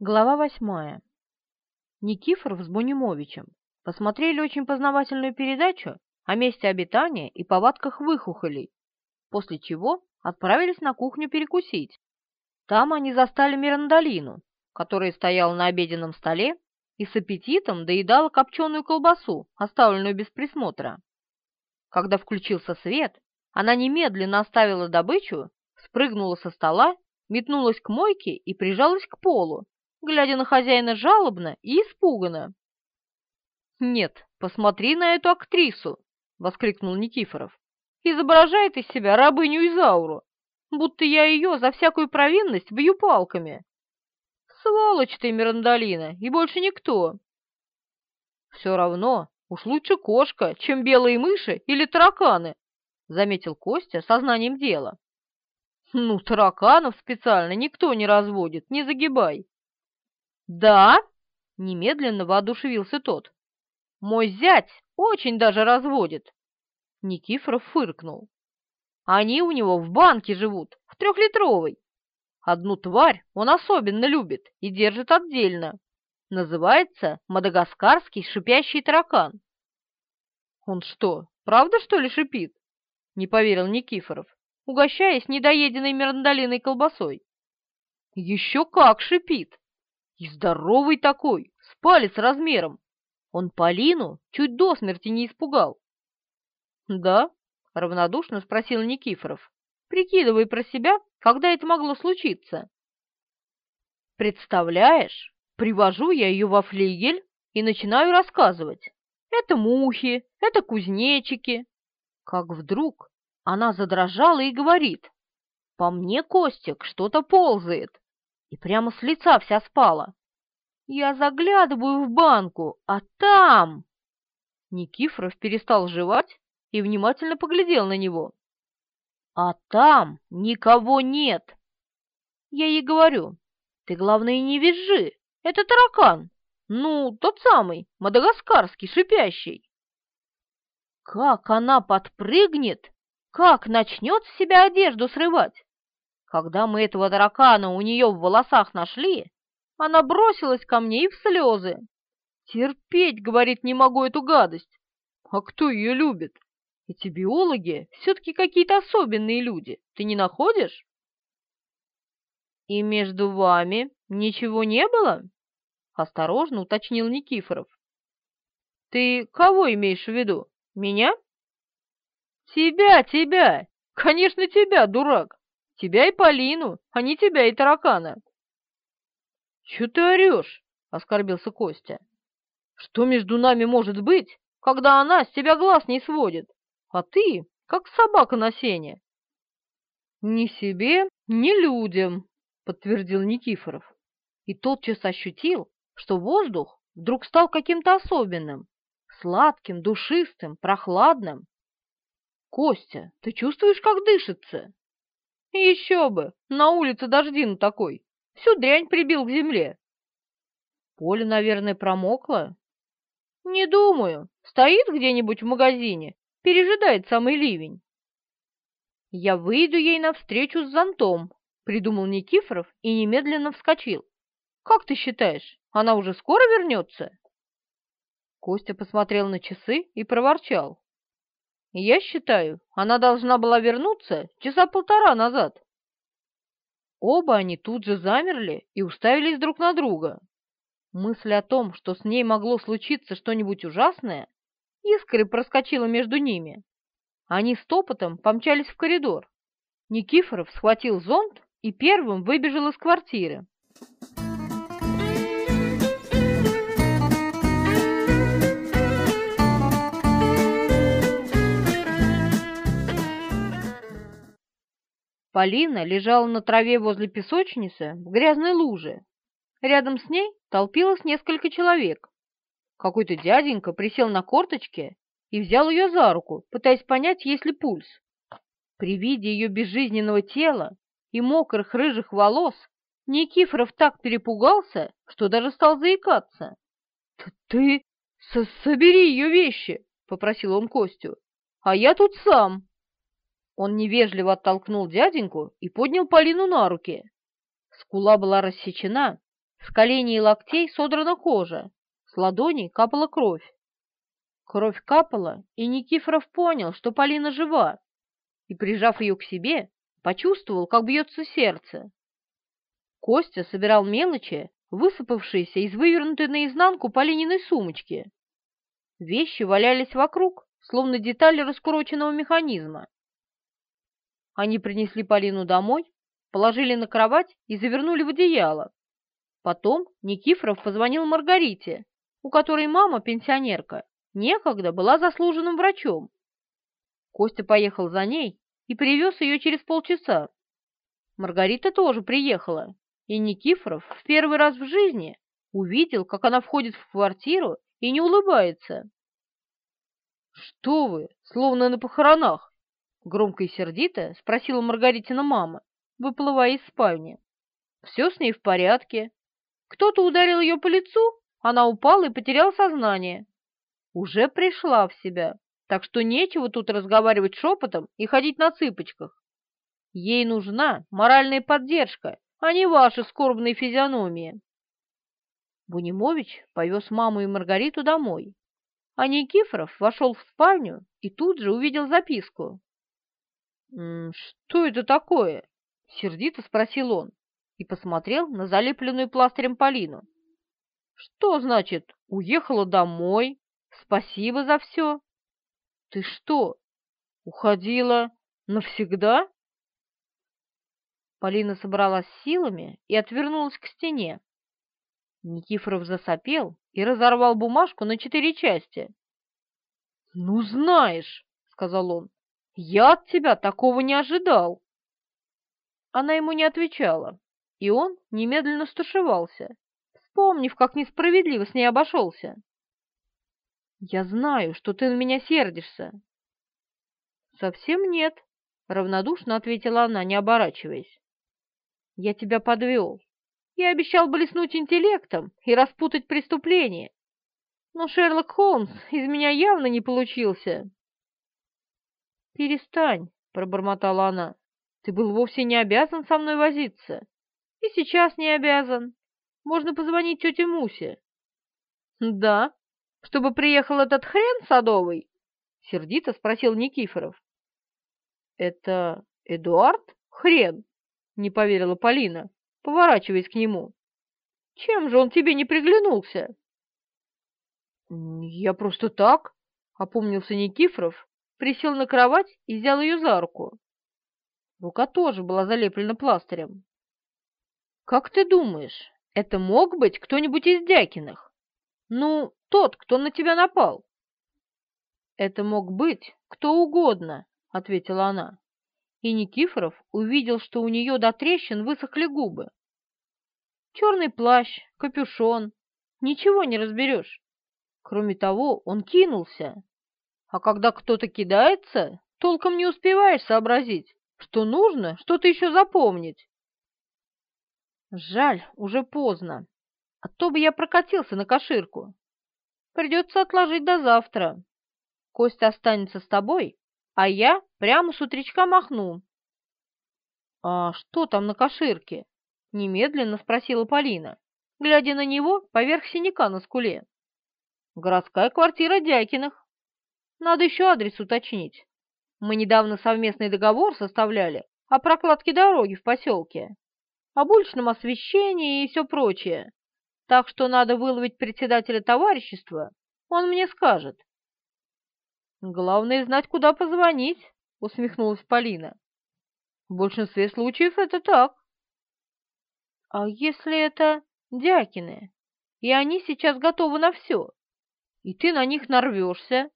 Глава восьмая. Никифор с Бунимовичем посмотрели очень познавательную передачу о месте обитания и повадках выхухолей, после чего отправились на кухню перекусить. Там они застали Мирандалину, которая стояла на обеденном столе и с аппетитом доедала копченую колбасу, оставленную без присмотра. Когда включился свет, она немедленно оставила добычу, спрыгнула со стола, метнулась к мойке и прижалась к полу, глядя на хозяина жалобно и испуганно. «Нет, посмотри на эту актрису!» — воскликнул Никифоров. «Изображает из себя рабыню Изауру, будто я ее за всякую провинность бью палками. Сволочь ты, Мирандолина, и больше никто!» «Все равно, уж лучше кошка, чем белые мыши или тараканы», — заметил Костя сознанием дела. «Ну, тараканов специально никто не разводит, не загибай. «Да?» — немедленно воодушевился тот. «Мой зять очень даже разводит!» Никифоров фыркнул. «Они у него в банке живут, в трехлитровой. Одну тварь он особенно любит и держит отдельно. Называется мадагаскарский шипящий таракан». «Он что, правда, что ли, шипит?» — не поверил Никифоров, угощаясь недоеденной мирандолиной колбасой. «Еще как шипит!» И здоровый такой, с палец размером. Он Полину чуть до смерти не испугал. «Да?» — равнодушно спросил Никифоров, Прикидывай про себя, когда это могло случиться. «Представляешь, привожу я ее во флигель и начинаю рассказывать. Это мухи, это кузнечики». Как вдруг она задрожала и говорит. «По мне, Костик, что-то ползает и прямо с лица вся спала. Я заглядываю в банку, а там... Никифоров перестал жевать и внимательно поглядел на него. А там никого нет. Я ей говорю, ты, главное, не визжи, это таракан. Ну, тот самый, мадагаскарский, шипящий. Как она подпрыгнет, как начнет с себя одежду срывать. Когда мы этого таракана у нее в волосах нашли, она бросилась ко мне и в слезы. Терпеть, говорит, не могу эту гадость. А кто ее любит? Эти биологи все-таки какие-то особенные люди, ты не находишь? И между вами ничего не было? Осторожно уточнил Никифоров. Ты кого имеешь в виду? Меня? Тебя, тебя! Конечно, тебя, дурак! Тебя и Полину, а не тебя и таракана. «Чё ты орешь? — оскорбился Костя. «Что между нами может быть, когда она с тебя глаз не сводит, а ты как собака на сене?» «Ни себе, ни людям», — подтвердил Никифоров. И тотчас ощутил, что воздух вдруг стал каким-то особенным, сладким, душистым, прохладным. «Костя, ты чувствуешь, как дышится?» Еще бы, на улице дождин такой, всю дрянь прибил к земле. Поле, наверное, промокло? Не думаю, стоит где-нибудь в магазине, пережидает самый ливень. Я выйду ей навстречу с зонтом, придумал Никифоров и немедленно вскочил. Как ты считаешь, она уже скоро вернется? Костя посмотрел на часы и проворчал. Я считаю, она должна была вернуться часа полтора назад. Оба они тут же замерли и уставились друг на друга. Мысль о том, что с ней могло случиться что-нибудь ужасное, искры проскочила между ними. Они стопотом помчались в коридор. Никифоров схватил зонт и первым выбежал из квартиры. Полина лежала на траве возле песочницы в грязной луже. Рядом с ней толпилось несколько человек. Какой-то дяденька присел на корточки и взял ее за руку, пытаясь понять, есть ли пульс. При виде ее безжизненного тела и мокрых рыжих волос Никифоров так перепугался, что даже стал заикаться. — Ты собери ее вещи, — попросил он Костю, — а я тут сам. Он невежливо оттолкнул дяденьку и поднял Полину на руки. Скула была рассечена, с коленей и локтей содрана кожа, с ладоней капала кровь. Кровь капала, и Никифоров понял, что Полина жива, и, прижав ее к себе, почувствовал, как бьется сердце. Костя собирал мелочи, высыпавшиеся из вывернутой наизнанку Полининой сумочки. Вещи валялись вокруг, словно детали раскуроченного механизма. Они принесли Полину домой, положили на кровать и завернули в одеяло. Потом Никифоров позвонил Маргарите, у которой мама, пенсионерка, некогда была заслуженным врачом. Костя поехал за ней и привез ее через полчаса. Маргарита тоже приехала, и Никифоров в первый раз в жизни увидел, как она входит в квартиру и не улыбается. «Что вы, словно на похоронах!» Громко и сердито спросила Маргаритина мама, выплывая из спальни. Все с ней в порядке. Кто-то ударил ее по лицу, она упала и потеряла сознание. Уже пришла в себя, так что нечего тут разговаривать шепотом и ходить на цыпочках. Ей нужна моральная поддержка, а не ваши скорбные физиономии. Бунимович повез маму и Маргариту домой, а Никифоров вошел в спальню и тут же увидел записку. «Что это такое?» — сердито спросил он и посмотрел на залепленную пластырем Полину. «Что значит «уехала домой», «спасибо за все»?» «Ты что, уходила навсегда?» Полина собралась силами и отвернулась к стене. Никифоров засопел и разорвал бумажку на четыре части. «Ну, знаешь!» — сказал он. Я от тебя такого не ожидал!» Она ему не отвечала, и он немедленно стушевался, вспомнив, как несправедливо с ней обошелся. «Я знаю, что ты на меня сердишься». «Совсем нет», — равнодушно ответила она, не оборачиваясь. «Я тебя подвел. Я обещал блеснуть интеллектом и распутать преступление. Но Шерлок Холмс из меня явно не получился». «Перестань», — пробормотала она, — «ты был вовсе не обязан со мной возиться. И сейчас не обязан. Можно позвонить тете Мусе». «Да? Чтобы приехал этот хрен садовый?» — сердито спросил Никифоров. «Это Эдуард? Хрен!» — не поверила Полина, поворачиваясь к нему. «Чем же он тебе не приглянулся?» «Я просто так», — опомнился Никифоров присел на кровать и взял ее за руку. Рука тоже была залеплена пластырем. «Как ты думаешь, это мог быть кто-нибудь из Дякиных? Ну, тот, кто на тебя напал?» «Это мог быть кто угодно», — ответила она. И Никифоров увидел, что у нее до трещин высохли губы. «Черный плащ, капюшон, ничего не разберешь. Кроме того, он кинулся, а когда кто-то кидается, толком не успеваешь сообразить, что нужно что-то еще запомнить. Жаль, уже поздно. А то бы я прокатился на коширку. Придется отложить до завтра. Костя останется с тобой, а я прямо с утречка махну. — А что там на коширке? — немедленно спросила Полина, глядя на него поверх синяка на скуле. — Городская квартира Дякиных. Надо еще адрес уточнить. Мы недавно совместный договор составляли о прокладке дороги в поселке, об уличном освещении и все прочее. Так что надо выловить председателя товарищества, он мне скажет. Главное знать, куда позвонить, усмехнулась Полина. В большинстве случаев это так. А если это Дякины, и они сейчас готовы на все, и ты на них нарвешься,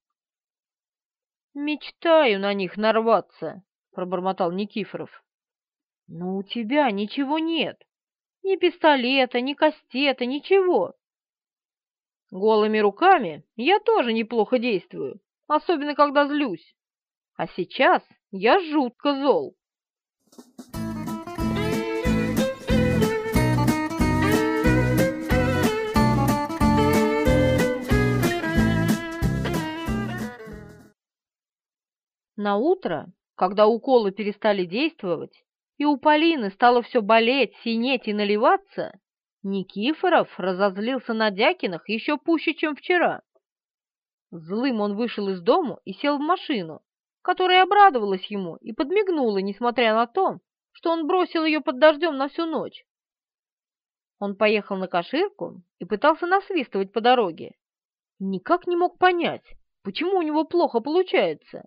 «Мечтаю на них нарваться», — пробормотал Никифоров. «Но у тебя ничего нет. Ни пистолета, ни кастета, ничего». «Голыми руками я тоже неплохо действую, особенно когда злюсь. А сейчас я жутко зол». На утро, когда уколы перестали действовать, и у Полины стало все болеть, синеть и наливаться, Никифоров разозлился на Дякинах еще пуще, чем вчера. Злым он вышел из дому и сел в машину, которая обрадовалась ему и подмигнула, несмотря на то, что он бросил ее под дождем на всю ночь. Он поехал на Каширку и пытался насвистывать по дороге. Никак не мог понять, почему у него плохо получается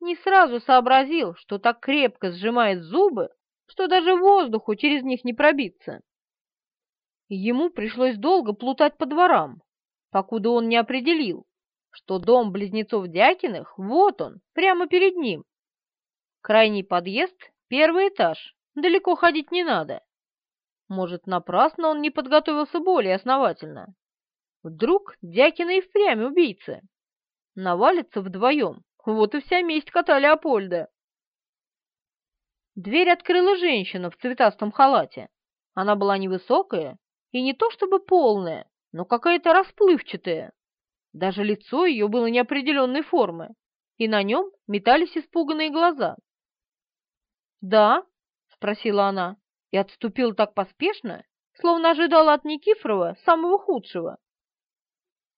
не сразу сообразил, что так крепко сжимает зубы, что даже воздуху через них не пробиться. Ему пришлось долго плутать по дворам, покуда он не определил, что дом близнецов Дякиных, вот он, прямо перед ним. Крайний подъезд, первый этаж, далеко ходить не надо. Может, напрасно он не подготовился более основательно. Вдруг Дякины и впрямь убийцы. Навалятся вдвоем, вот и вся месть кота Леопольда. Дверь открыла женщина в цветастом халате. Она была невысокая и не то чтобы полная, но какая-то расплывчатая. Даже лицо ее было неопределенной формы, и на нем метались испуганные глаза. «Да?» — спросила она, и отступила так поспешно, словно ожидала от Никифорова самого худшего.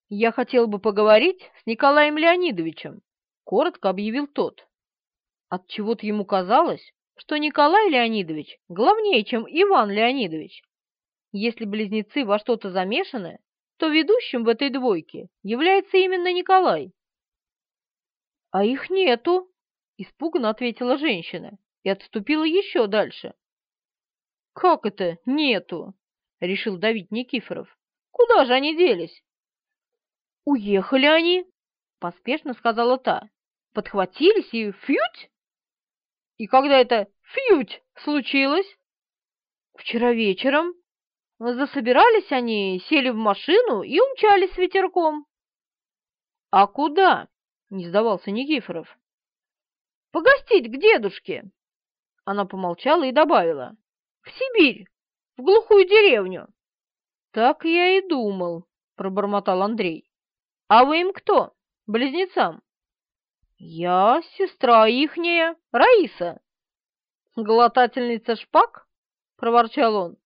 «Я хотел бы поговорить с Николаем Леонидовичем», — коротко объявил тот. От чего-то ему казалось, что Николай Леонидович главнее, чем Иван Леонидович. Если близнецы во что-то замешаны, то ведущим в этой двойке является именно Николай. «А их нету!» — испуганно ответила женщина и отступила еще дальше. «Как это нету?» — решил давить Никифоров. «Куда же они делись?» «Уехали они!» — поспешно сказала та подхватились и фьють? И когда это фьють случилось? Вчера вечером. Засобирались они, сели в машину и умчались с ветерком. А куда? Не сдавался Никифоров. Погостить к дедушке. Она помолчала и добавила. В Сибирь, в глухую деревню. Так я и думал, пробормотал Андрей. А вы им кто? Близнецам? «Я сестра ихняя, Раиса». «Глотательница шпаг?» — проворчал он.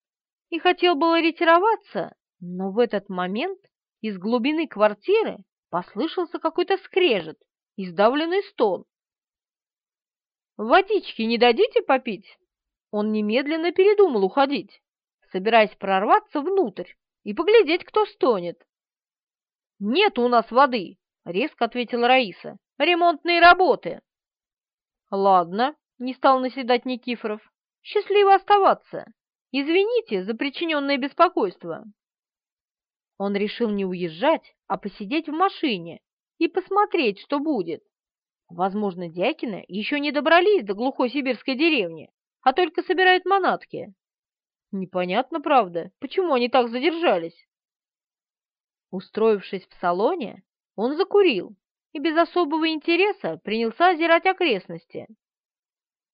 И хотел было ретироваться, но в этот момент из глубины квартиры послышался какой-то скрежет, издавленный стон. «Водички не дадите попить?» Он немедленно передумал уходить, собираясь прорваться внутрь и поглядеть, кто стонет. «Нет у нас воды!» резко ответила Раиса. «Ремонтные работы!» «Ладно», — не стал наседать Никифоров. «Счастливо оставаться! Извините за причиненное беспокойство!» Он решил не уезжать, а посидеть в машине и посмотреть, что будет. Возможно, Дякина еще не добрались до глухой сибирской деревни, а только собирают манатки. Непонятно, правда, почему они так задержались. Устроившись в салоне, он закурил и без особого интереса принялся озирать окрестности.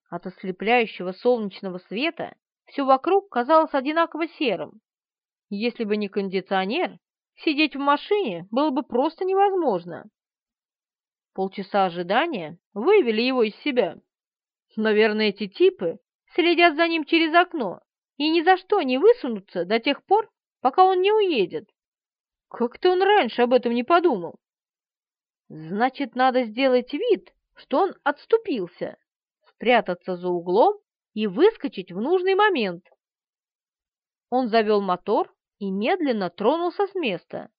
От ослепляющего солнечного света все вокруг казалось одинаково серым. Если бы не кондиционер, сидеть в машине было бы просто невозможно. Полчаса ожидания вывели его из себя. Наверное, эти типы следят за ним через окно и ни за что не высунутся до тех пор, пока он не уедет. Как-то он раньше об этом не подумал. Значит, надо сделать вид, что он отступился, спрятаться за углом и выскочить в нужный момент. Он завел мотор и медленно тронулся с места,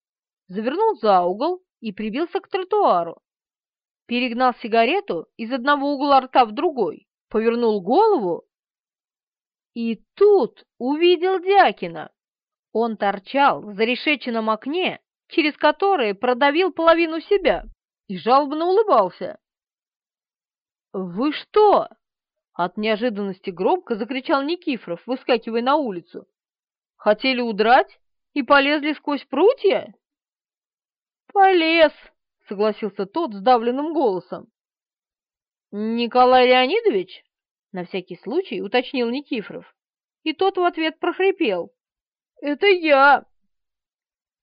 завернул за угол и прибился к тротуару. Перегнал сигарету из одного угла рта в другой, повернул голову и тут увидел Дякина. Он торчал в зарешеченном окне, через которое продавил половину себя и жалобно улыбался. «Вы что?» — от неожиданности громко закричал Никифоров, выскакивая на улицу. «Хотели удрать и полезли сквозь прутья?» «Полез!» — согласился тот сдавленным голосом. «Николай Леонидович?» — на всякий случай уточнил Никифоров. И тот в ответ прохрипел. «Это я!»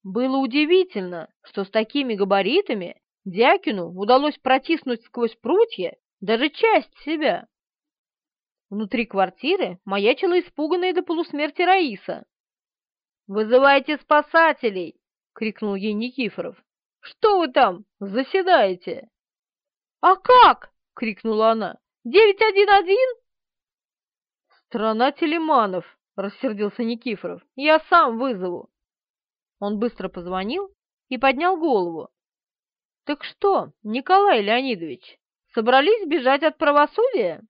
Было удивительно, что с такими габаритами Дякину удалось протиснуть сквозь прутья даже часть себя. Внутри квартиры маячила испуганная до полусмерти Раиса. «Вызывайте спасателей!» — крикнул ей Никифоров. «Что вы там заседаете?» «А как?» — крикнула она. «Девять один один?» «Страна Телеманов!» — рассердился Никифоров. «Я сам вызову!» Он быстро позвонил и поднял голову, так что, Николай Леонидович, собрались бежать от правосудия?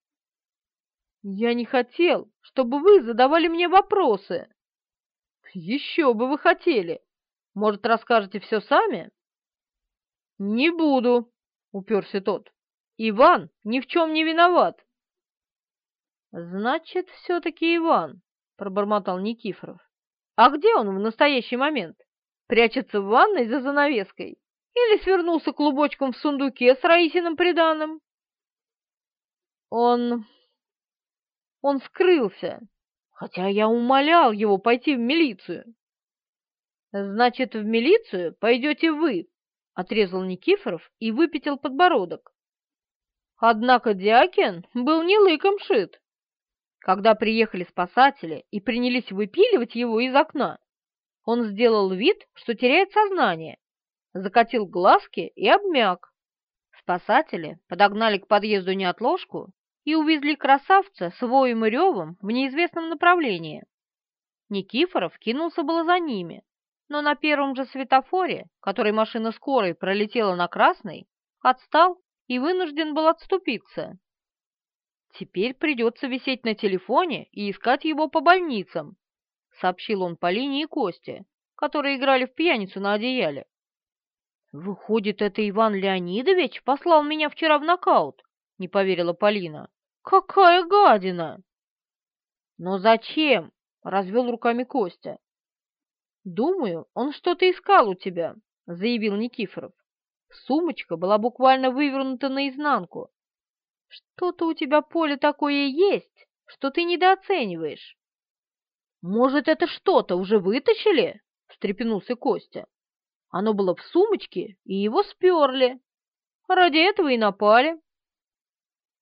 Я не хотел, чтобы вы задавали мне вопросы. Еще бы вы хотели. Может, расскажете все сами? Не буду, уперся тот. Иван ни в чем не виноват. Значит, все-таки Иван, пробормотал Никифоров. А где он в настоящий момент? Прячется в ванной за занавеской? или свернулся клубочком в сундуке с Раисиным приданым. Он... он скрылся, хотя я умолял его пойти в милицию. «Значит, в милицию пойдете вы», — отрезал Никифоров и выпятил подбородок. Однако Диакин был не лыком шит. Когда приехали спасатели и принялись выпиливать его из окна, он сделал вид, что теряет сознание, закатил глазки и обмяк. Спасатели подогнали к подъезду неотложку и увезли красавца с воем и ревом в неизвестном направлении. Никифоров кинулся было за ними, но на первом же светофоре, который машина скорой пролетела на красный, отстал и вынужден был отступиться. «Теперь придется висеть на телефоне и искать его по больницам», сообщил он по линии Кости, которые играли в пьяницу на одеяле. «Выходит, это Иван Леонидович послал меня вчера в нокаут?» — не поверила Полина. «Какая гадина!» «Но зачем?» — развел руками Костя. «Думаю, он что-то искал у тебя», — заявил Никифоров. Сумочка была буквально вывернута наизнанку. «Что-то у тебя, Поле, такое есть, что ты недооцениваешь». «Может, это что-то уже вытащили?» — встрепенулся Костя. Оно было в сумочке, и его сперли. Ради этого и напали.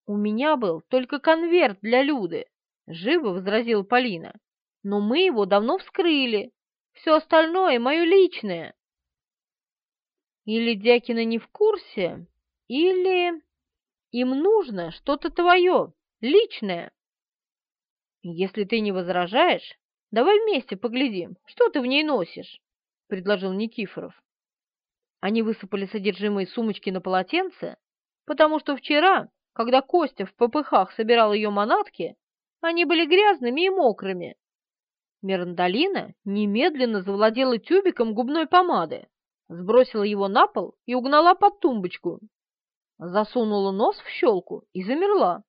«У меня был только конверт для Люды», — живо возразила Полина. «Но мы его давно вскрыли. Все остальное — мое личное». «Или Дякина не в курсе, или им нужно что-то твое, личное». «Если ты не возражаешь, давай вместе поглядим, что ты в ней носишь». — предложил Никифоров. Они высыпали содержимое сумочки на полотенце, потому что вчера, когда Костя в попыхах собирал ее манатки, они были грязными и мокрыми. Мирандалина немедленно завладела тюбиком губной помады, сбросила его на пол и угнала под тумбочку. Засунула нос в щелку и замерла.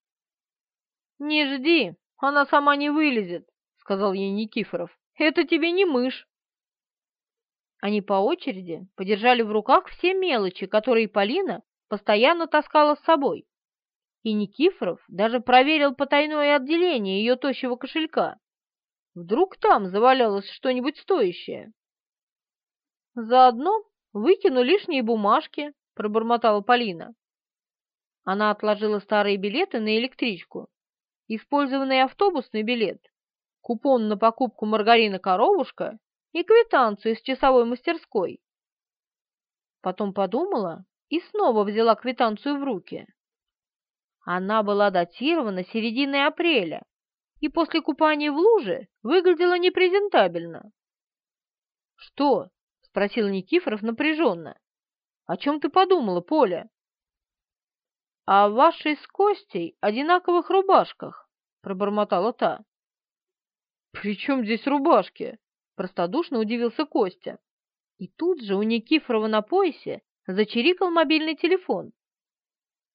«Не жди, она сама не вылезет», — сказал ей Никифоров. «Это тебе не мышь». Они по очереди подержали в руках все мелочи, которые Полина постоянно таскала с собой. И Никифоров даже проверил потайное отделение ее тощего кошелька. Вдруг там завалялось что-нибудь стоящее. «Заодно выкину лишние бумажки», — пробормотала Полина. Она отложила старые билеты на электричку, использованный автобусный билет, купон на покупку маргарина «Коровушка» и квитанцию из часовой мастерской. Потом подумала и снова взяла квитанцию в руки. Она была датирована серединой апреля и после купания в луже выглядела непрезентабельно. «Что?» — спросил Никифоров напряженно. «О чем ты подумала, Поля?» «О вашей с Костей одинаковых рубашках», — пробормотала та. «При чем здесь рубашки?» простодушно удивился Костя. И тут же у Никифорова на поясе зачирикал мобильный телефон.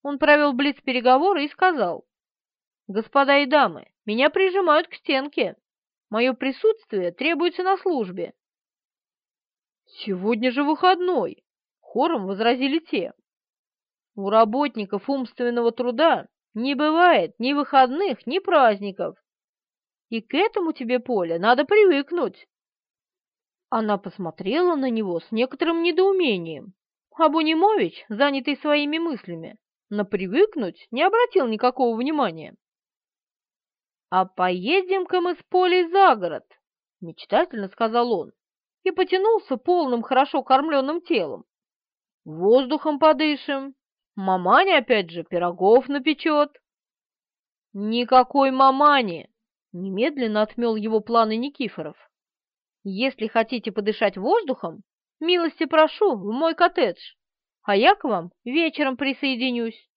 Он провел блиц переговоры и сказал. «Господа и дамы, меня прижимают к стенке. Мое присутствие требуется на службе». «Сегодня же выходной», — хором возразили те. «У работников умственного труда не бывает ни выходных, ни праздников. И к этому тебе, поле надо привыкнуть. Она посмотрела на него с некоторым недоумением. Абунимович, занятый своими мыслями, на привыкнуть не обратил никакого внимания. «А поедем-ка мы с Полей за город», — мечтательно сказал он, и потянулся полным, хорошо кормленным телом. «Воздухом подышим. Мамане опять же, пирогов напечет». «Никакой мамани!» — немедленно отмел его планы Никифоров. Если хотите подышать воздухом, милости прошу в мой коттедж, а я к вам вечером присоединюсь.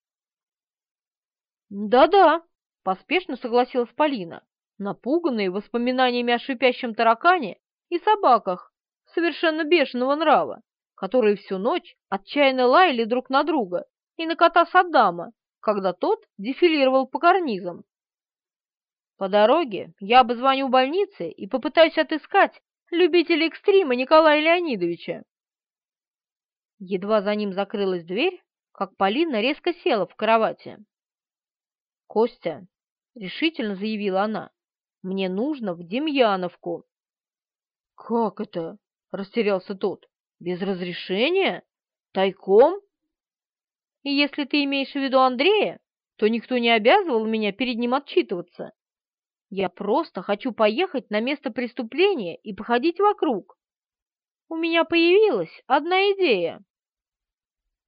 Да-да, поспешно согласилась Полина, напуганная воспоминаниями о шипящем таракане и собаках совершенно бешеного нрава, которые всю ночь отчаянно лаяли друг на друга и на кота Саддама, когда тот дефилировал по карнизам. По дороге я обзвоню больницы и попытаюсь отыскать любитель экстрима Николая Леонидовича. Едва за ним закрылась дверь, как Полина резко села в кровати. «Костя», — решительно заявила она, — «мне нужно в Демьяновку». «Как это?» — растерялся тот. «Без разрешения? Тайком?» «И если ты имеешь в виду Андрея, то никто не обязывал меня перед ним отчитываться. Я просто хочу поехать на место преступления и походить вокруг. У меня появилась одна идея.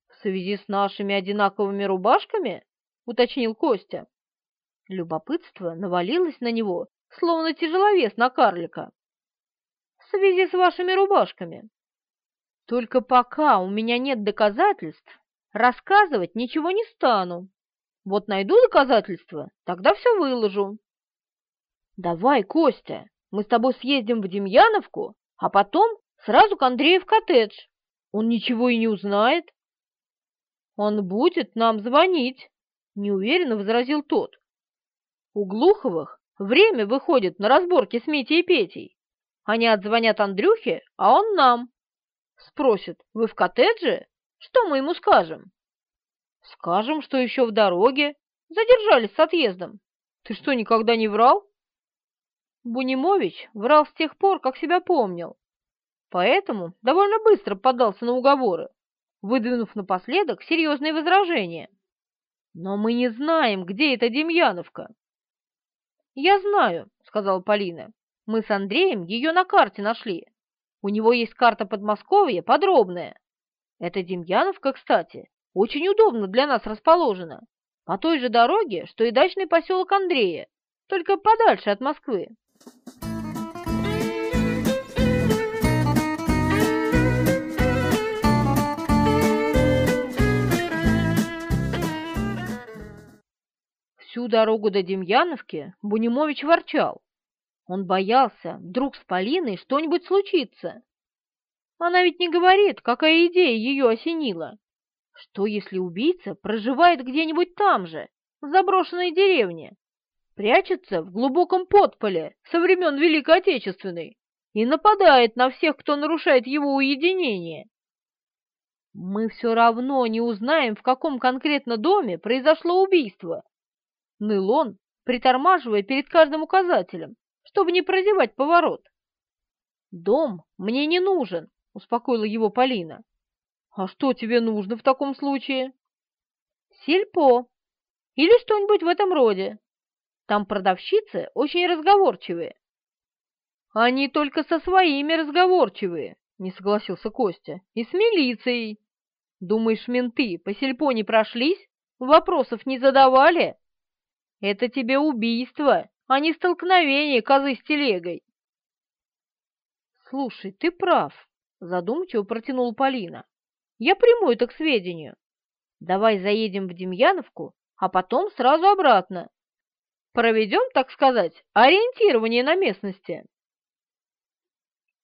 В связи с нашими одинаковыми рубашками, уточнил Костя. Любопытство навалилось на него, словно тяжеловес на карлика. В связи с вашими рубашками. Только пока у меня нет доказательств, рассказывать ничего не стану. Вот найду доказательства, тогда все выложу. «Давай, Костя, мы с тобой съездим в Демьяновку, а потом сразу к Андрею в коттедж. Он ничего и не узнает». «Он будет нам звонить», — неуверенно возразил тот. «У Глуховых время выходит на разборки с Митей и Петей. Они отзвонят Андрюхе, а он нам. Спросит, вы в коттедже? Что мы ему скажем?» «Скажем, что еще в дороге. Задержались с отъездом. Ты что, никогда не врал?» Бунимович врал с тех пор, как себя помнил, поэтому довольно быстро поддался на уговоры, выдвинув напоследок серьезные возражения. «Но мы не знаем, где эта Демьяновка». «Я знаю», — сказала Полина. «Мы с Андреем ее на карте нашли. У него есть карта Подмосковья подробная. Эта Демьяновка, кстати, очень удобно для нас расположена, по той же дороге, что и дачный поселок Андрея, только подальше от Москвы». Всю дорогу до Демьяновки Бунимович ворчал. Он боялся, вдруг с Полиной что-нибудь случится. Она ведь не говорит, какая идея ее осенила. Что, если убийца проживает где-нибудь там же, в заброшенной деревне? прячется в глубоком подполе со времен Великой Отечественной и нападает на всех, кто нарушает его уединение. Мы все равно не узнаем, в каком конкретно доме произошло убийство. Нылон притормаживая перед каждым указателем, чтобы не прозевать поворот. «Дом мне не нужен», — успокоила его Полина. «А что тебе нужно в таком случае?» «Сельпо. Или что-нибудь в этом роде. Там продавщицы очень разговорчивые». «Они только со своими разговорчивые», — не согласился Костя, — «и с милицией». «Думаешь, менты по сельпо не прошлись? Вопросов не задавали?» «Это тебе убийство, а не столкновение козы с телегой». «Слушай, ты прав», — задумчиво протянула Полина. «Я приму это к сведению. Давай заедем в Демьяновку, а потом сразу обратно. Проведем, так сказать, ориентирование на местности.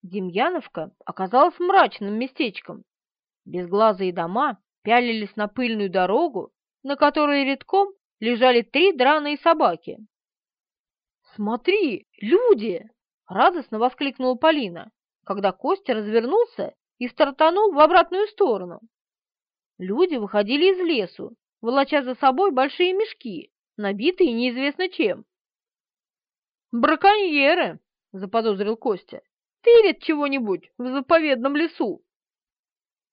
Демьяновка оказалась мрачным местечком. Безглазые дома пялились на пыльную дорогу, на которой редком лежали три драные собаки. «Смотри, люди!» — радостно воскликнула Полина, когда Костя развернулся и стартанул в обратную сторону. Люди выходили из лесу, волоча за собой большие мешки, набитые неизвестно чем. «Браконьеры!» — заподозрил Костя. «Тырят чего-нибудь в заповедном лесу!»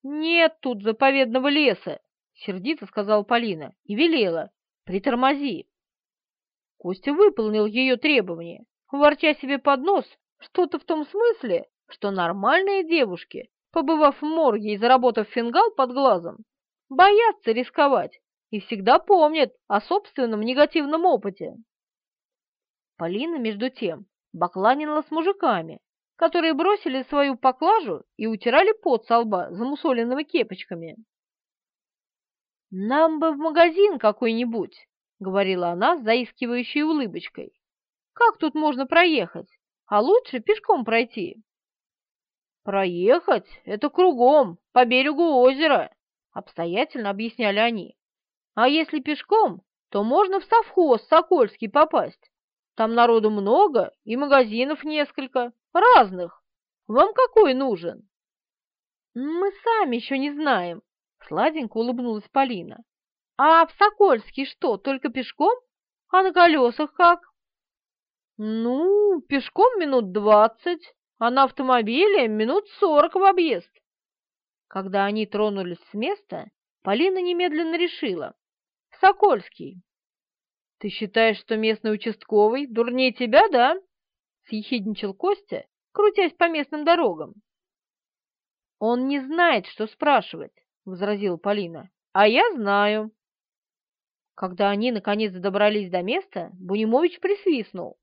«Нет тут заповедного леса!» — сердито сказала Полина и велела. «Притормози!» Костя выполнил ее требование, ворча себе под нос что-то в том смысле, что нормальные девушки, побывав в морге и заработав фингал под глазом, боятся рисковать и всегда помнят о собственном негативном опыте. Полина, между тем, бакланила с мужиками, которые бросили свою поклажу и утирали пот со лба замусоленными кепочками. «Нам бы в магазин какой-нибудь», — говорила она с заискивающей улыбочкой. «Как тут можно проехать? А лучше пешком пройти». «Проехать? Это кругом, по берегу озера», — обстоятельно объясняли они. А если пешком, то можно в совхоз Сокольский попасть. Там народу много и магазинов несколько, разных. Вам какой нужен?» «Мы сами еще не знаем», — сладенько улыбнулась Полина. «А в Сокольский что, только пешком? А на колесах как?» «Ну, пешком минут двадцать, а на автомобиле минут сорок в объезд». Когда они тронулись с места, Полина немедленно решила, Сокольский. «Ты считаешь, что местный участковый дурнее тебя, да?» — съехидничал Костя, крутясь по местным дорогам. «Он не знает, что спрашивать», — возразила Полина. «А я знаю». Когда они наконец добрались до места, Бунимович присвистнул.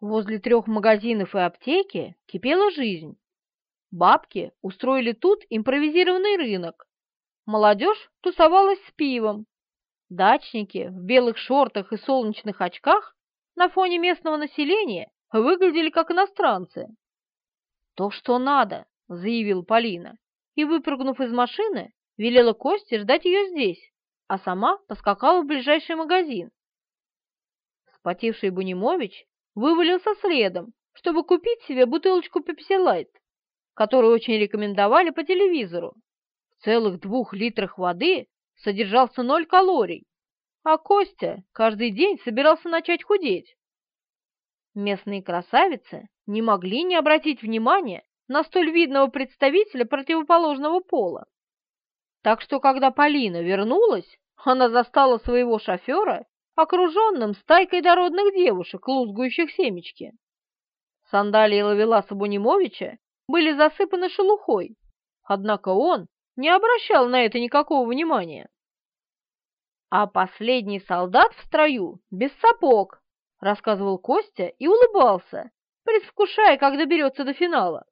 Возле трех магазинов и аптеки кипела жизнь. Бабки устроили тут импровизированный рынок. Молодежь тусовалась с пивом, Дачники в белых шортах и солнечных очках на фоне местного населения выглядели как иностранцы. «То, что надо», — заявил Полина, и, выпрыгнув из машины, велела Косте ждать ее здесь, а сама поскакала в ближайший магазин. Спотевший Бунимович вывалился следом, чтобы купить себе бутылочку пепсилайт, которую очень рекомендовали по телевизору. В целых двух литрах воды содержался ноль калорий, а Костя каждый день собирался начать худеть. Местные красавицы не могли не обратить внимания на столь видного представителя противоположного пола. Так что, когда Полина вернулась, она застала своего шофера окруженным стайкой дородных девушек, лузгающих семечки. Сандалии Лавеласа Бунимовича были засыпаны шелухой, однако он не обращал на это никакого внимания. «А последний солдат в строю без сапог», — рассказывал Костя и улыбался, предвкушая, как доберется до финала.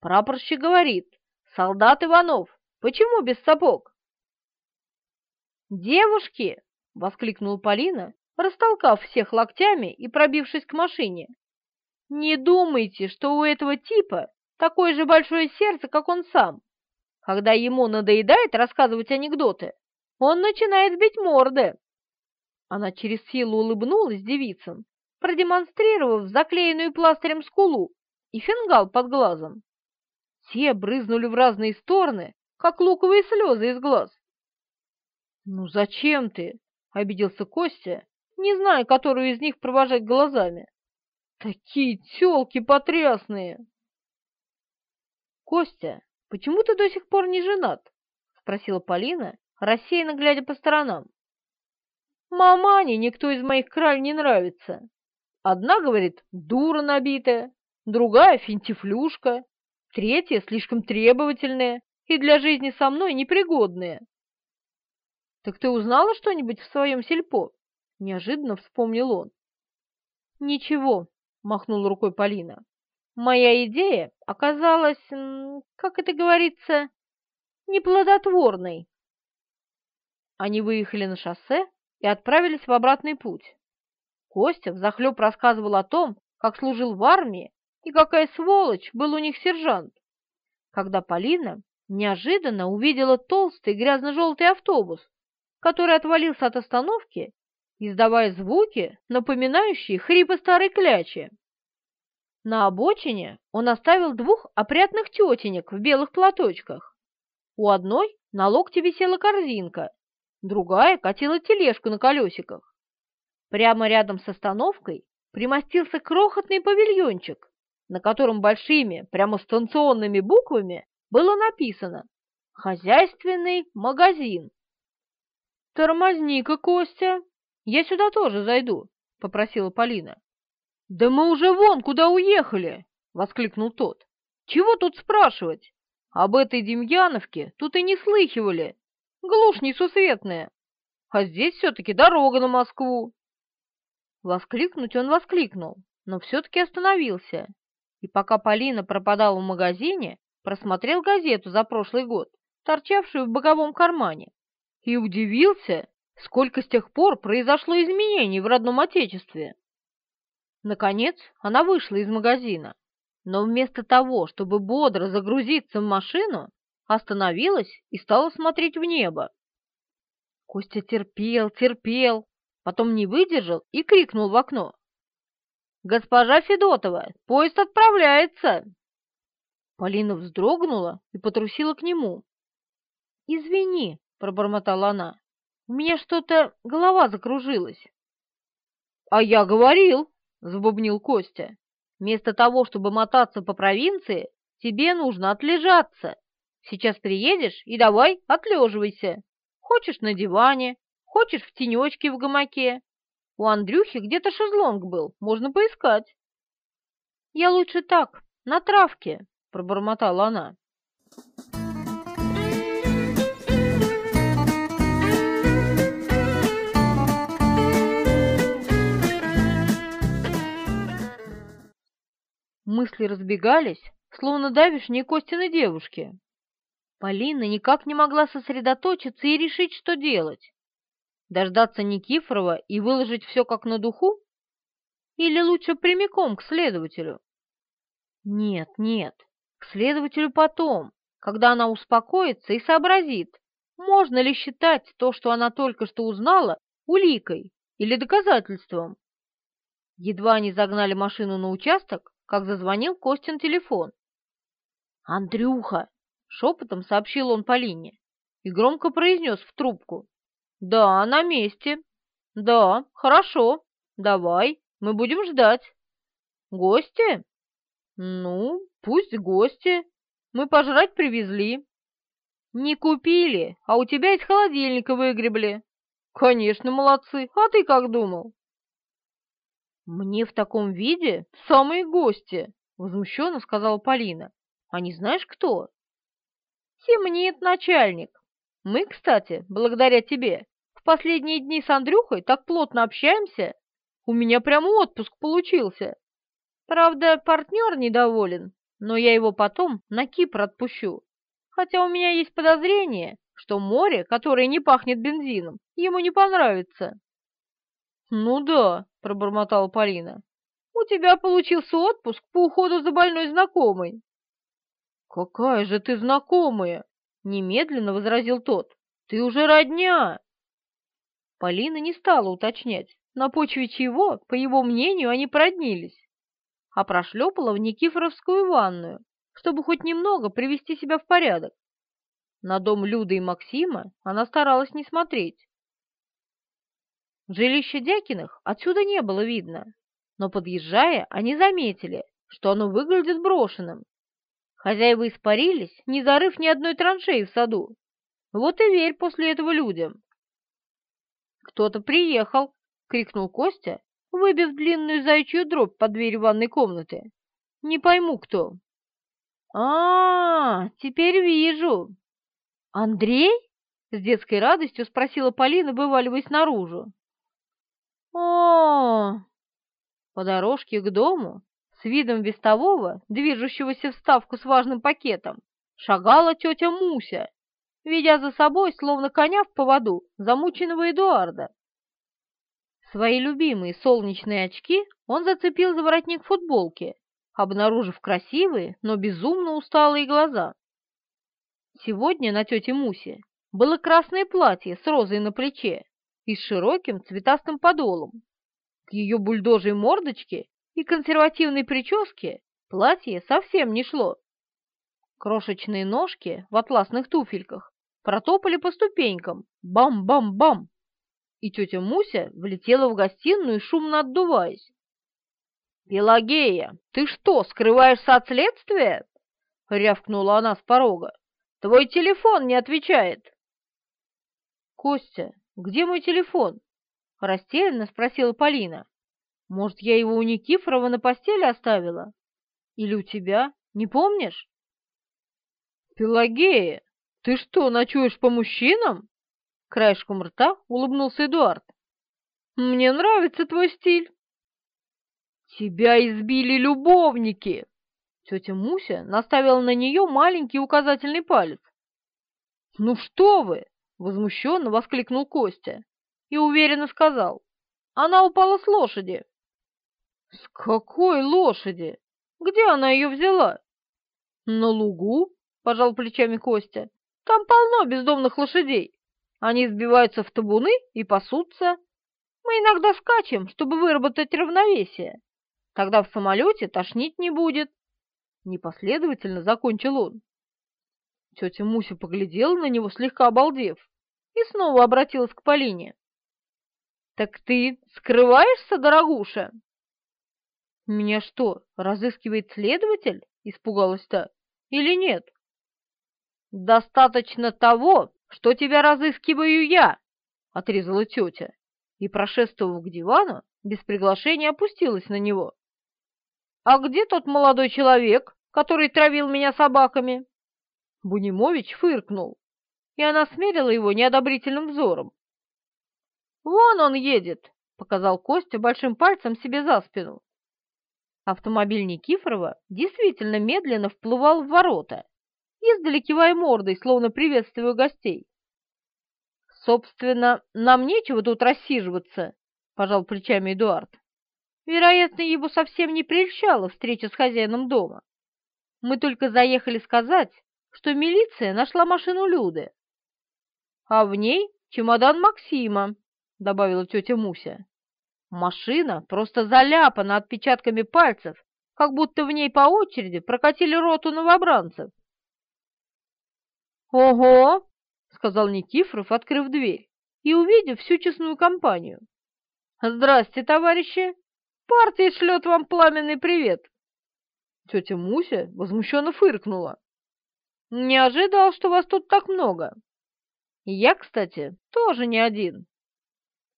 Прапорщик говорит, «Солдат Иванов, почему без сапог?» «Девушки!» — воскликнула Полина, растолкав всех локтями и пробившись к машине. «Не думайте, что у этого типа такое же большое сердце, как он сам. Когда ему надоедает рассказывать анекдоты, он начинает бить морды. Она через силу улыбнулась девицам, продемонстрировав заклеенную пластырем скулу и фингал под глазом. Те брызнули в разные стороны, как луковые слезы из глаз. «Ну зачем ты?» — обиделся Костя, не зная, которую из них провожать глазами. «Такие тёлки потрясные!» Костя, почему ты до сих пор не женат?» — спросила Полина, рассеянно глядя по сторонам. «Мамане никто из моих краль не нравится. Одна, говорит, дура набитая, другая — финтифлюшка, третья — слишком требовательная и для жизни со мной непригодная». «Так ты узнала что-нибудь в своем сельпо?» — неожиданно вспомнил он. «Ничего», — махнула рукой Полина. Моя идея оказалась, как это говорится, неплодотворной. Они выехали на шоссе и отправились в обратный путь. Костя взахлеб рассказывал о том, как служил в армии и какая сволочь был у них сержант, когда Полина неожиданно увидела толстый грязно-желтый автобус, который отвалился от остановки, издавая звуки, напоминающие хрипы старой клячи. На обочине он оставил двух опрятных тетенек в белых платочках. У одной на локте висела корзинка, другая катила тележку на колесиках. Прямо рядом с остановкой примостился крохотный павильончик, на котором большими, прямо станционными буквами было написано «Хозяйственный магазин». «Тормозни-ка, Костя, я сюда тоже зайду», — попросила Полина. «Да мы уже вон куда уехали!» — воскликнул тот. «Чего тут спрашивать? Об этой Демьяновке тут и не слыхивали. Глушь несусветная. А здесь все-таки дорога на Москву». Воскликнуть он воскликнул, но все-таки остановился. И пока Полина пропадала в магазине, просмотрел газету за прошлый год, торчавшую в боковом кармане, и удивился, сколько с тех пор произошло изменений в родном отечестве. Наконец она вышла из магазина, но вместо того, чтобы бодро загрузиться в машину, остановилась и стала смотреть в небо. Костя терпел, терпел, потом не выдержал и крикнул в окно. «Госпожа Федотова, поезд отправляется!» Полина вздрогнула и потрусила к нему. «Извини», — пробормотала она, — «у меня что-то голова закружилась». «А я говорил», забубнил Костя. «Вместо того, чтобы мотаться по провинции, тебе нужно отлежаться. Сейчас приедешь и давай отлеживайся. Хочешь на диване, хочешь в тенечке в гамаке. У Андрюхи где-то шезлонг был, можно поискать». «Я лучше так, на травке», — пробормотала она. Мысли разбегались, словно давишней Костиной девушке. Полина никак не могла сосредоточиться и решить, что делать. Дождаться Никифорова и выложить все как на духу? Или лучше прямиком к следователю? Нет, нет, к следователю потом, когда она успокоится и сообразит, можно ли считать то, что она только что узнала, уликой или доказательством. Едва они загнали машину на участок, как зазвонил Костин телефон. «Андрюха!» — шепотом сообщил он Полине и громко произнес в трубку. «Да, на месте. Да, хорошо. Давай, мы будем ждать. Гости? Ну, пусть гости. Мы пожрать привезли. Не купили, а у тебя из холодильника выгребли. Конечно, молодцы. А ты как думал? «Мне в таком виде самые гости!» — возмущенно сказала Полина. «А не знаешь, кто?» «Темнит начальник. Мы, кстати, благодаря тебе, в последние дни с Андрюхой так плотно общаемся. У меня прямо отпуск получился. Правда, партнер недоволен, но я его потом на Кипр отпущу. Хотя у меня есть подозрение, что море, которое не пахнет бензином, ему не понравится. «Ну да», — пробормотала Полина. «У тебя получился отпуск по уходу за больной знакомой». «Какая же ты знакомая!» — немедленно возразил тот. «Ты уже родня!» Полина не стала уточнять, на почве чего, по его мнению, они проднились, а прошлепала в Никифоровскую ванную, чтобы хоть немного привести себя в порядок. На дом Люды и Максима она старалась не смотреть. Жилище Дякиных отсюда не было видно, но, подъезжая, они заметили, что оно выглядит брошенным. Хозяева испарились, не зарыв ни одной траншеи в саду. Вот и верь после этого людям. «Кто-то приехал!» — крикнул Костя, выбив длинную зайчью дробь под дверь ванной комнаты. «Не пойму, кто». «А, -а, -а теперь вижу!» «Андрей?» — с детской радостью спросила Полина, вываливаясь наружу. О, по дорожке к дому с видом вестового, движущегося в ставку с важным пакетом, шагала тетя Муся, ведя за собой, словно коня в поводу, замученного Эдуарда. Свои любимые солнечные очки он зацепил за воротник футболки, обнаружив красивые, но безумно усталые глаза. Сегодня на тете Мусе было красное платье с розой на плече и с широким цветастым подолом. К ее бульдожей мордочке и консервативной прическе платье совсем не шло. Крошечные ножки в атласных туфельках протопали по ступенькам бам-бам-бам, и тетя Муся влетела в гостиную, шумно отдуваясь. «Пелагея, ты что, скрываешься от следствия?» — рявкнула она с порога. «Твой телефон не отвечает!» «Костя, где мой телефон?» — растерянно спросила Полина. «Может, я его у Никифорова на постели оставила? Или у тебя? Не помнишь?» «Пелагея, ты что, ночуешь по мужчинам?» Краешком рта улыбнулся Эдуард. «Мне нравится твой стиль». «Тебя избили любовники!» Тетя Муся наставила на нее маленький указательный палец. «Ну что вы! Возмущенно воскликнул Костя и уверенно сказал. Она упала с лошади. С какой лошади? Где она ее взяла? На лугу, пожал плечами Костя. Там полно бездомных лошадей. Они сбиваются в табуны и пасутся. Мы иногда скачем, чтобы выработать равновесие. Тогда в самолете тошнить не будет. Непоследовательно закончил он. Тетя Муся поглядела на него, слегка обалдев, и снова обратилась к Полине. «Так ты скрываешься, дорогуша?» «Меня что, разыскивает следователь?» — испугалась та. «Или нет?» «Достаточно того, что тебя разыскиваю я!» — отрезала тетя, и, прошествовав к дивану, без приглашения опустилась на него. «А где тот молодой человек, который травил меня собаками?» Бунимович фыркнул, и она смерила его неодобрительным взором. «Вон он едет!» — показал Костя большим пальцем себе за спину. Автомобиль Никифорова действительно медленно вплывал в ворота, издали кивая мордой, словно приветствуя гостей. «Собственно, нам нечего тут рассиживаться», — пожал плечами Эдуард. Вероятно, его совсем не прельщала встреча с хозяином дома. Мы только заехали сказать, что милиция нашла машину Люды, а в ней чемодан Максима», — добавила тетя Муся. «Машина просто заляпана отпечатками пальцев, как будто в ней по очереди прокатили роту новобранцев». «Ого!» — сказал Никифоров, открыв дверь и увидев всю честную компанию. «Здрасте, товарищи! Партия шлет вам пламенный привет!» Тетя Муся возмущенно фыркнула. Не ожидал, что вас тут так много. Я, кстати, тоже не один.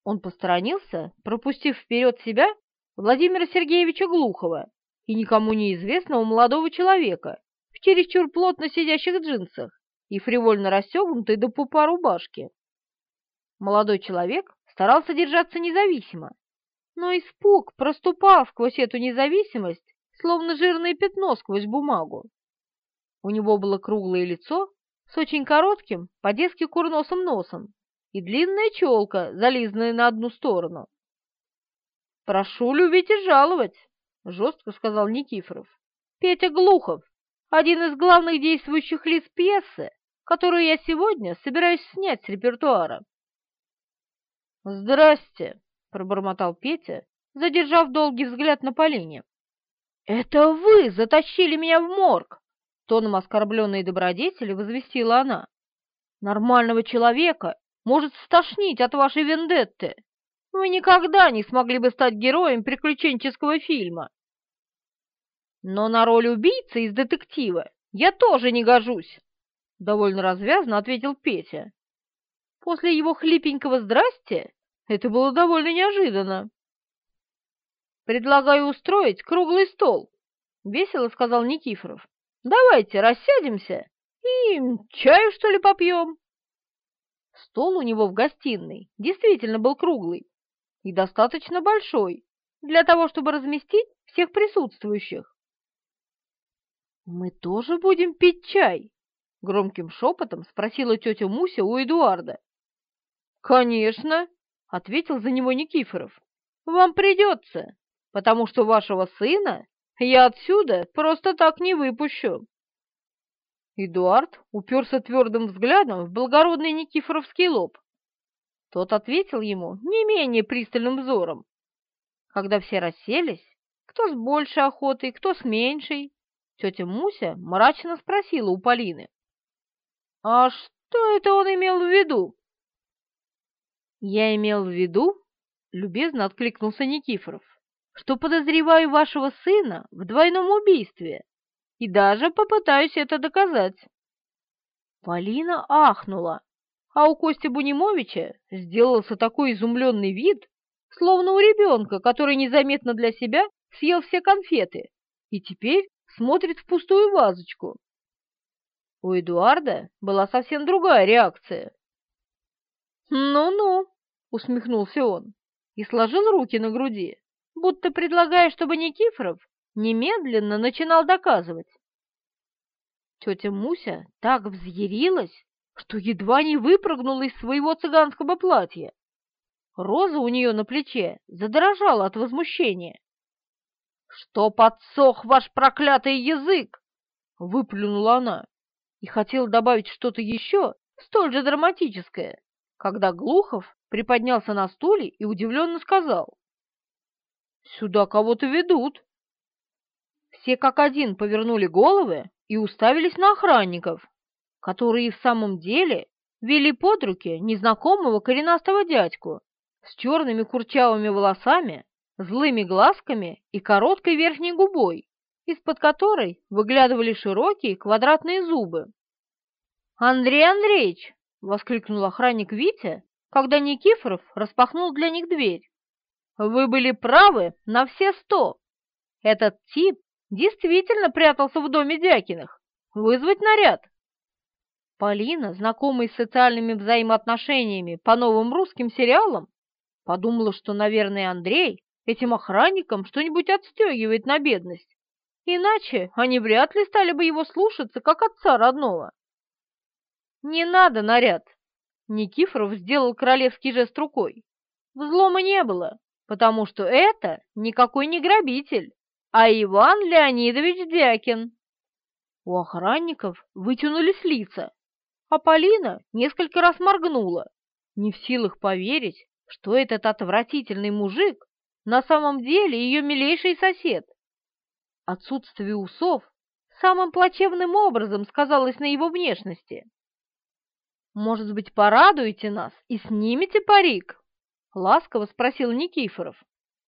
Он посторонился, пропустив вперед себя Владимира Сергеевича Глухова и никому неизвестного молодого человека в чересчур плотно сидящих джинсах и фривольно расстегнутой до пупа рубашки. Молодой человек старался держаться независимо, но испуг, проступал сквозь эту независимость, словно жирное пятно сквозь бумагу. У него было круглое лицо с очень коротким, по-детски курносым носом и длинная челка, зализанная на одну сторону. «Прошу любить и жаловать», — жестко сказал Никифоров. «Петя Глухов, один из главных действующих лиц пьесы, которую я сегодня собираюсь снять с репертуара». «Здрасте», — пробормотал Петя, задержав долгий взгляд на Полине. «Это вы затащили меня в морг!» тоном оскорбленной добродетели возвестила она. «Нормального человека может стошнить от вашей вендетты. Вы никогда не смогли бы стать героем приключенческого фильма. Но на роль убийцы из детектива я тоже не гожусь, — довольно развязно ответил Петя. После его хлипенького «здрасте» это было довольно неожиданно. «Предлагаю устроить круглый стол», — весело сказал Никифоров. Давайте рассядемся и чаю, что ли, попьем. Стол у него в гостиной действительно был круглый и достаточно большой для того, чтобы разместить всех присутствующих. «Мы тоже будем пить чай?» — громким шепотом спросила тетя Муся у Эдуарда. «Конечно!» — ответил за него Никифоров. «Вам придется, потому что вашего сына я отсюда просто так не выпущу. Эдуард уперся твердым взглядом в благородный Никифоровский лоб. Тот ответил ему не менее пристальным взором. Когда все расселись, кто с большей охотой, кто с меньшей, тетя Муся мрачно спросила у Полины. «А что это он имел в виду?» «Я имел в виду», — любезно откликнулся Никифоров, что подозреваю вашего сына в двойном убийстве и даже попытаюсь это доказать». Полина ахнула, а у Кости Бунимовича сделался такой изумленный вид, словно у ребенка, который незаметно для себя съел все конфеты и теперь смотрит в пустую вазочку. У Эдуарда была совсем другая реакция. «Ну-ну», — усмехнулся он и сложил руки на груди будто предлагая, чтобы Никифоров немедленно начинал доказывать. Тетя Муся так взъярилась, что едва не выпрыгнула из своего цыганского платья. Роза у нее на плече задрожала от возмущения. — Что подсох ваш проклятый язык? — выплюнула она и хотела добавить что-то еще, столь же драматическое, когда Глухов приподнялся на стуле и удивленно сказал сюда кого-то ведут!» Все как один повернули головы и уставились на охранников, которые в самом деле вели под руки незнакомого коренастого дядьку с черными курчавыми волосами, злыми глазками и короткой верхней губой, из-под которой выглядывали широкие квадратные зубы. «Андрей Андреевич!» — воскликнул охранник Витя, когда Никифоров распахнул для них дверь. Вы были правы на все сто. Этот тип действительно прятался в доме Дякиных. Вызвать наряд. Полина, знакомая с социальными взаимоотношениями по новым русским сериалам, подумала, что, наверное, Андрей этим охранникам что-нибудь отстегивает на бедность. Иначе они вряд ли стали бы его слушаться, как отца родного. «Не надо наряд!» Никифоров сделал королевский жест рукой. «Взлома не было!» потому что это никакой не грабитель, а Иван Леонидович Дякин. У охранников вытянулись лица, а Полина несколько раз моргнула, не в силах поверить, что этот отвратительный мужик на самом деле ее милейший сосед. Отсутствие усов самым плачевным образом сказалось на его внешности. «Может быть, порадуете нас и снимете парик?» Ласково спросил Никифоров.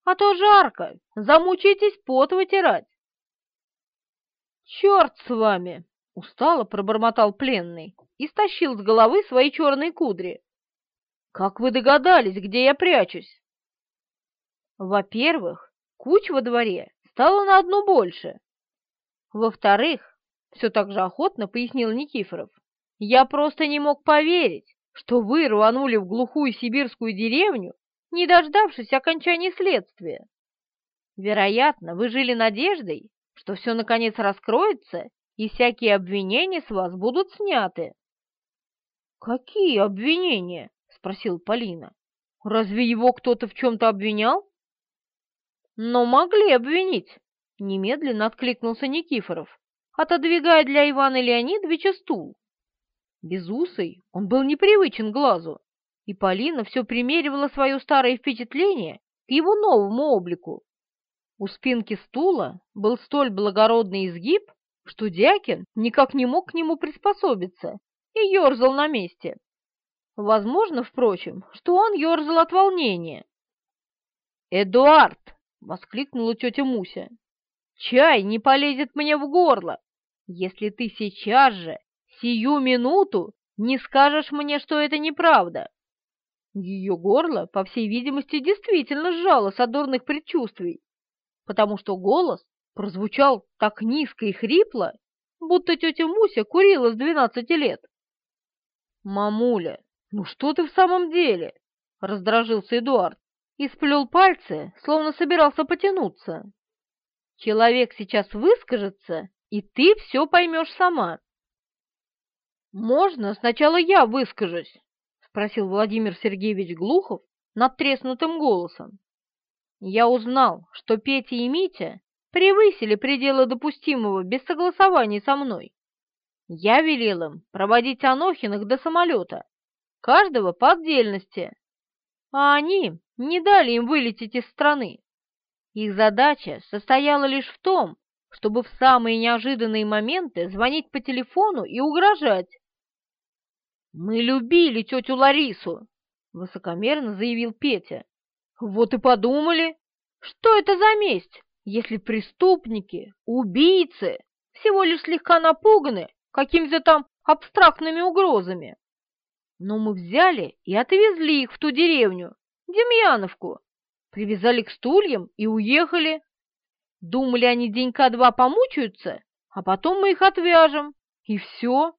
А то жарко, замучитесь пот вытирать. Черт с вами! Устало пробормотал пленный и стащил с головы свои черные кудри. Как вы догадались, где я прячусь? Во-первых, куч во дворе стало на одну больше. Во-вторых, все так же охотно пояснил Никифоров, я просто не мог поверить, что вы рванули в глухую сибирскую деревню не дождавшись окончания следствия. Вероятно, вы жили надеждой, что все наконец раскроется, и всякие обвинения с вас будут сняты. «Какие обвинения?» — спросил Полина. «Разве его кто-то в чем-то обвинял?» «Но могли обвинить», — немедленно откликнулся Никифоров, отодвигая для Ивана Леонидовича стул. Безусый он был непривычен глазу, и Полина все примеривала свое старое впечатление к его новому облику. У спинки стула был столь благородный изгиб, что Дякин никак не мог к нему приспособиться и ерзал на месте. Возможно, впрочем, что он ерзал от волнения. «Эдуард!» — воскликнула тетя Муся. «Чай не полезет мне в горло, если ты сейчас же, сию минуту, не скажешь мне, что это неправда!» Ее горло, по всей видимости, действительно сжалось от дурных предчувствий, потому что голос прозвучал так низко и хрипло, будто тетя Муся курила с двенадцати лет. «Мамуля, ну что ты в самом деле?» — раздражился Эдуард и сплел пальцы, словно собирался потянуться. «Человек сейчас выскажется, и ты все поймешь сама». «Можно сначала я выскажусь?» — спросил Владимир Сергеевич Глухов над треснутым голосом. «Я узнал, что Петя и Митя превысили пределы допустимого без согласования со мной. Я велел им проводить Анохиных до самолета, каждого по отдельности, а они не дали им вылететь из страны. Их задача состояла лишь в том, чтобы в самые неожиданные моменты звонить по телефону и угрожать, «Мы любили тетю Ларису!» — высокомерно заявил Петя. «Вот и подумали, что это за месть, если преступники, убийцы всего лишь слегка напуганы какими-то там абстрактными угрозами. Но мы взяли и отвезли их в ту деревню, Демьяновку, привязали к стульям и уехали. Думали, они денька два помучаются, а потом мы их отвяжем, и все.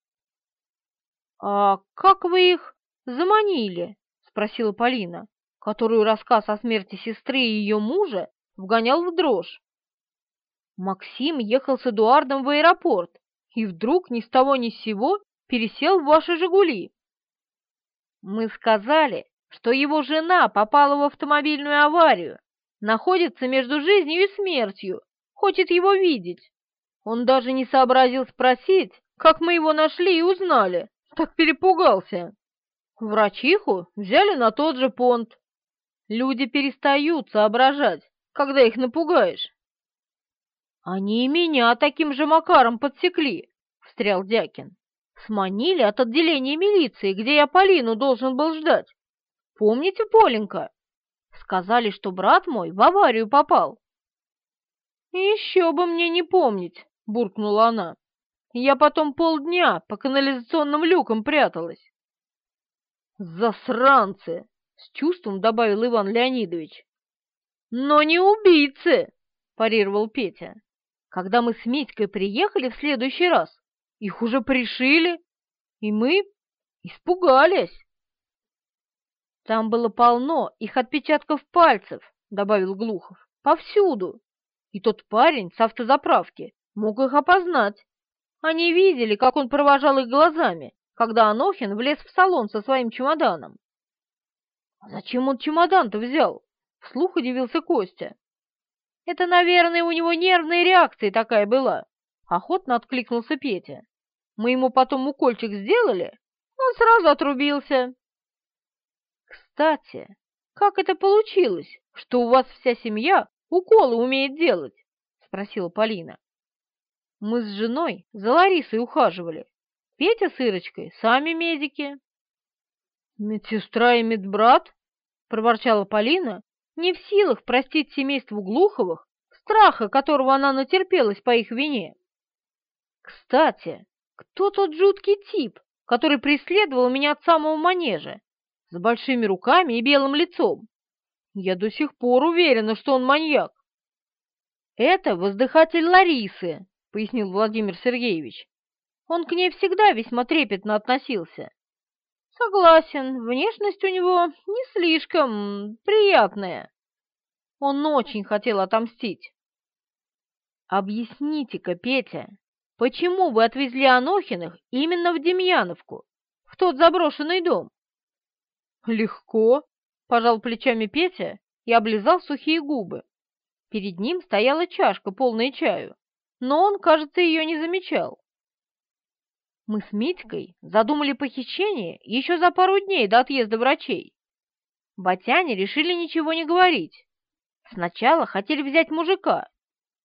«А как вы их заманили?» — спросила Полина, которую рассказ о смерти сестры и ее мужа вгонял в дрожь. Максим ехал с Эдуардом в аэропорт и вдруг ни с того ни с сего пересел в ваши «Жигули». Мы сказали, что его жена попала в автомобильную аварию, находится между жизнью и смертью, хочет его видеть. Он даже не сообразил спросить, как мы его нашли и узнали так перепугался? Врачиху взяли на тот же понт. Люди перестают соображать, когда их напугаешь. Они и меня таким же макаром подсекли, встрял Дякин. Сманили от отделения милиции, где я Полину должен был ждать. Помните, Поленька? Сказали, что брат мой в аварию попал. «Еще бы мне не помнить!» — буркнула она. Я потом полдня по канализационным люкам пряталась. Засранцы! С чувством добавил Иван Леонидович. Но не убийцы, парировал Петя. Когда мы с Митькой приехали в следующий раз, их уже пришили, и мы испугались. Там было полно их отпечатков пальцев, добавил Глухов. Повсюду. И тот парень с автозаправки мог их опознать. Они видели, как он провожал их глазами, когда Анохин влез в салон со своим чемоданом. Зачем он чемодан-то взял?» — вслух удивился Костя. «Это, наверное, у него нервная реакция такая была», — охотно откликнулся Петя. «Мы ему потом укольчик сделали, он сразу отрубился». «Кстати, как это получилось, что у вас вся семья уколы умеет делать?» — спросила Полина. Мы с женой за Ларисой ухаживали. Петя с Ирочкой сами медики. Медсестра и медбрат, проворчала Полина, не в силах простить семейству Глуховых страха, которого она натерпелась по их вине. Кстати, кто тот жуткий тип, который преследовал меня от самого манежа, с большими руками и белым лицом? Я до сих пор уверена, что он маньяк. Это воздыхатель Ларисы, — пояснил Владимир Сергеевич. «Он к ней всегда весьма трепетно относился». «Согласен, внешность у него не слишком приятная. Он очень хотел отомстить». «Объясните-ка, Петя, почему вы отвезли Анохиных именно в Демьяновку, в тот заброшенный дом?» «Легко», — пожал плечами Петя и облизал сухие губы. Перед ним стояла чашка, полная чаю но он, кажется, ее не замечал. Мы с Митькой задумали похищение еще за пару дней до отъезда врачей. Батяне решили ничего не говорить. Сначала хотели взять мужика.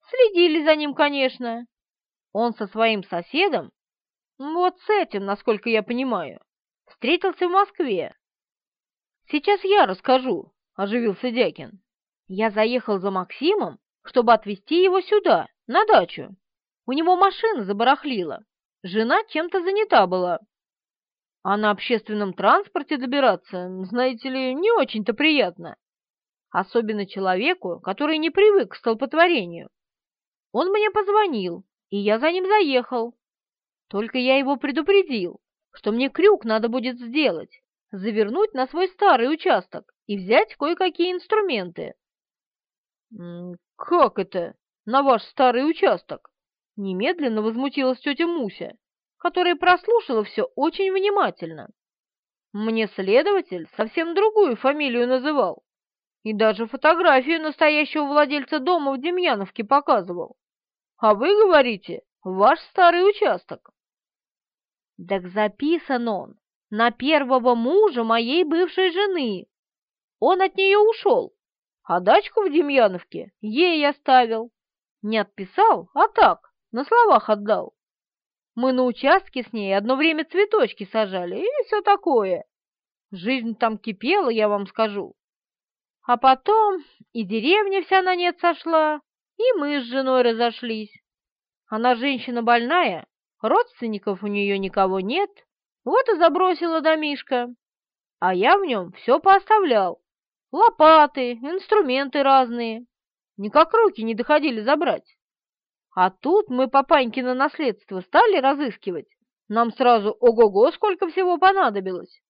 Следили за ним, конечно. Он со своим соседом, вот с этим, насколько я понимаю, встретился в Москве. «Сейчас я расскажу», — оживился Дякин. «Я заехал за Максимом, чтобы отвезти его сюда, на дачу. У него машина забарахлила, жена чем-то занята была. А на общественном транспорте добираться, знаете ли, не очень-то приятно. Особенно человеку, который не привык к столпотворению. Он мне позвонил, и я за ним заехал. Только я его предупредил, что мне крюк надо будет сделать, завернуть на свой старый участок и взять кое-какие инструменты. «Как это?» на ваш старый участок?» Немедленно возмутилась тетя Муся, которая прослушала все очень внимательно. «Мне следователь совсем другую фамилию называл и даже фотографию настоящего владельца дома в Демьяновке показывал. А вы говорите, ваш старый участок». «Так записан он на первого мужа моей бывшей жены. Он от нее ушел, а дачку в Демьяновке ей оставил. Не отписал, а так, на словах отдал. Мы на участке с ней одно время цветочки сажали и все такое. Жизнь там кипела, я вам скажу. А потом и деревня вся на нет сошла, и мы с женой разошлись. Она женщина больная, родственников у нее никого нет, вот и забросила домишко. А я в нем все пооставлял. Лопаты, инструменты разные никак руки не доходили забрать. А тут мы папанькино наследство стали разыскивать, нам сразу ого-го сколько всего понадобилось.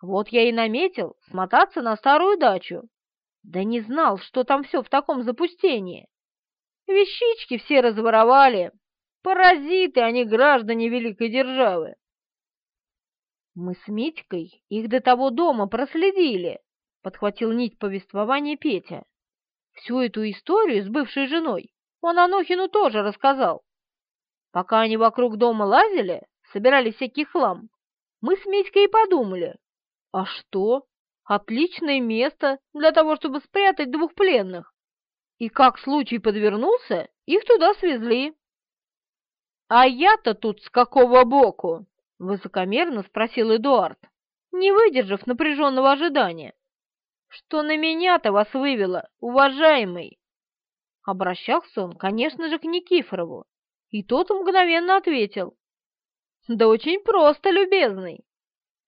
Вот я и наметил смотаться на старую дачу. Да не знал, что там все в таком запустении. Вещички все разворовали. Паразиты, а они граждане великой державы. Мы с Митькой их до того дома проследили, подхватил нить повествования Петя. Всю эту историю с бывшей женой он Анохину тоже рассказал. Пока они вокруг дома лазили, собирали всякий хлам, мы с Митькой и подумали. А что? Отличное место для того, чтобы спрятать двух пленных. И как случай подвернулся, их туда свезли. «А я-то тут с какого боку?» — высокомерно спросил Эдуард, не выдержав напряженного ожидания. Что на меня-то вас вывело, уважаемый?» Обращался он, конечно же, к Никифорову, и тот мгновенно ответил. «Да очень просто, любезный.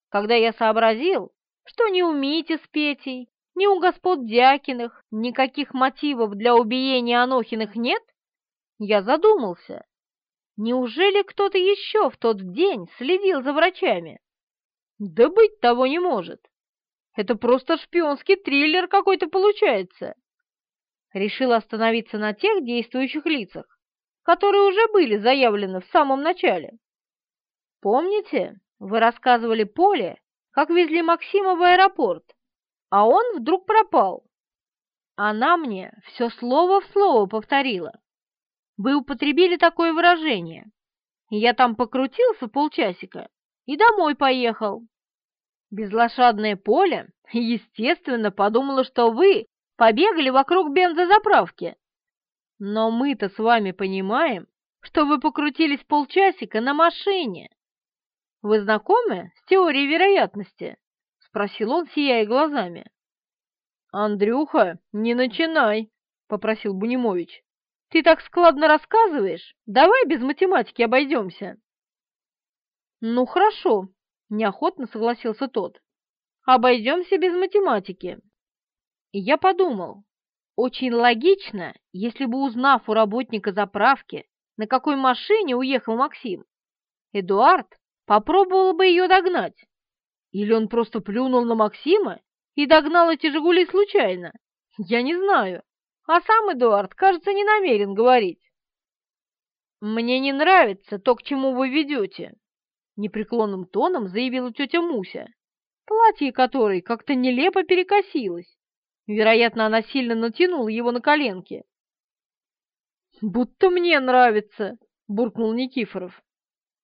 Когда я сообразил, что не умите с Петей, ни у господ Дякиных никаких мотивов для убиения Анохиных нет, я задумался, неужели кто-то еще в тот день следил за врачами? Да быть того не может. Это просто шпионский триллер какой-то получается. Решила остановиться на тех действующих лицах, которые уже были заявлены в самом начале. Помните, вы рассказывали Поле, как везли Максима в аэропорт, а он вдруг пропал? Она мне все слово в слово повторила. Вы употребили такое выражение. Я там покрутился полчасика и домой поехал. Безлошадное поле, естественно, подумала, что вы побегали вокруг бензозаправки. Но мы-то с вами понимаем, что вы покрутились полчасика на машине. Вы знакомы с теорией вероятности? Спросил он, сияя глазами. Андрюха, не начинай, попросил Бунимович. Ты так складно рассказываешь, давай без математики обойдемся. Ну хорошо, — неохотно согласился тот. «Обойдемся без математики». И я подумал, очень логично, если бы, узнав у работника заправки, на какой машине уехал Максим, Эдуард попробовал бы ее догнать. Или он просто плюнул на Максима и догнал эти «Жигули» случайно. Я не знаю. А сам Эдуард, кажется, не намерен говорить. «Мне не нравится то, к чему вы ведете», непреклонным тоном заявила тетя Муся, платье которой как-то нелепо перекосилось. Вероятно, она сильно натянула его на коленки. «Будто мне нравится!» — буркнул Никифоров.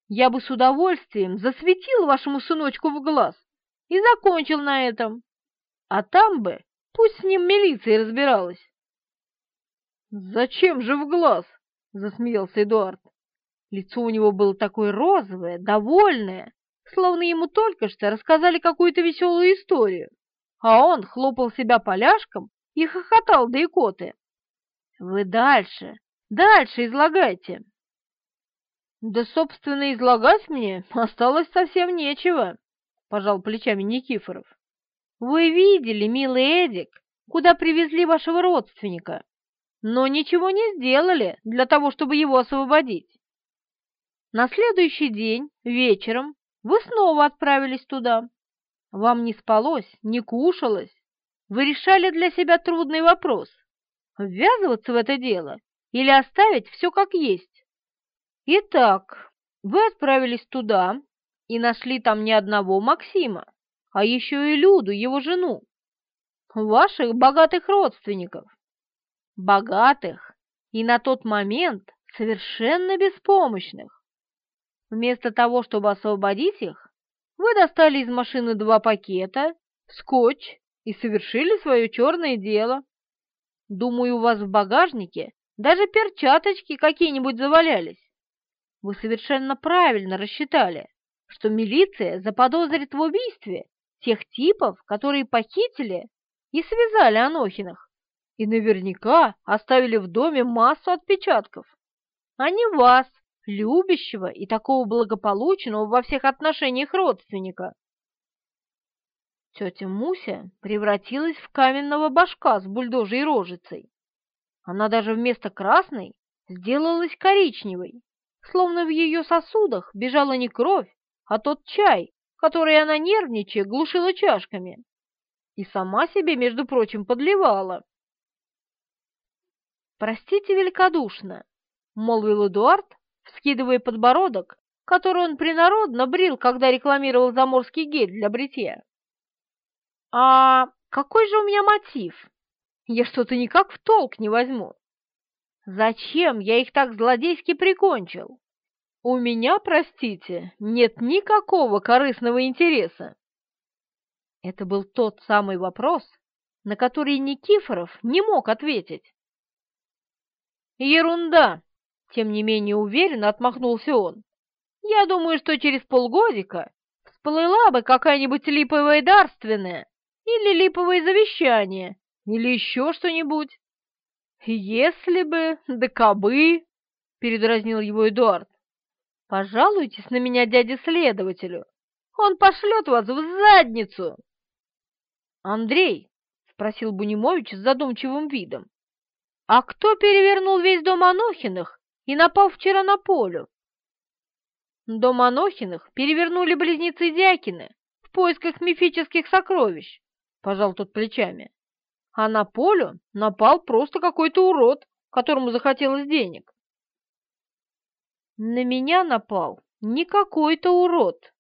«Я бы с удовольствием засветил вашему сыночку в глаз и закончил на этом. А там бы пусть с ним милиция разбиралась». «Зачем же в глаз?» — засмеялся Эдуард. Лицо у него было такое розовое, довольное, словно ему только что рассказали какую-то веселую историю, а он хлопал себя поляшком и хохотал до икоты. «Вы дальше, дальше излагайте!» «Да, собственно, излагать мне осталось совсем нечего», — пожал плечами Никифоров. «Вы видели, милый Эдик, куда привезли вашего родственника, но ничего не сделали для того, чтобы его освободить. На следующий день, вечером, вы снова отправились туда. Вам не спалось, не кушалось. Вы решали для себя трудный вопрос – ввязываться в это дело или оставить все как есть. Итак, вы отправились туда и нашли там не одного Максима, а еще и Люду, его жену, ваших богатых родственников. Богатых и на тот момент совершенно беспомощных. Вместо того, чтобы освободить их, вы достали из машины два пакета, скотч и совершили свое черное дело. Думаю, у вас в багажнике даже перчаточки какие-нибудь завалялись. Вы совершенно правильно рассчитали, что милиция заподозрит в убийстве тех типов, которые похитили и связали Анохиных, и наверняка оставили в доме массу отпечатков. А не вас, любящего и такого благополучного во всех отношениях родственника. Тетя Муся превратилась в каменного башка с бульдожей рожицей. Она даже вместо красной сделалась коричневой, словно в ее сосудах бежала не кровь, а тот чай, который она нервничая глушила чашками. И сама себе, между прочим, подливала. «Простите великодушно», — молвил Эдуард, вскидывая подбородок, который он принародно брил, когда рекламировал заморский гель для бритья. «А какой же у меня мотив? Я что-то никак в толк не возьму. Зачем я их так злодейски прикончил? У меня, простите, нет никакого корыстного интереса». Это был тот самый вопрос, на который Никифоров не мог ответить. «Ерунда!» Тем не менее уверенно отмахнулся он. «Я думаю, что через полгодика всплыла бы какая-нибудь липовая дарственная или липовое завещание, или еще что-нибудь. Если бы, да кабы!» — передразнил его Эдуард. «Пожалуйтесь на меня дяде-следователю. Он пошлет вас в задницу!» «Андрей!» — спросил Бунимович с задумчивым видом. «А кто перевернул весь дом Анохиных и напал вчера на полю. Дом Анохиных перевернули близнецы Дякины в поисках мифических сокровищ, пожал тут плечами. А на полю напал просто какой-то урод, которому захотелось денег. На меня напал не какой-то урод,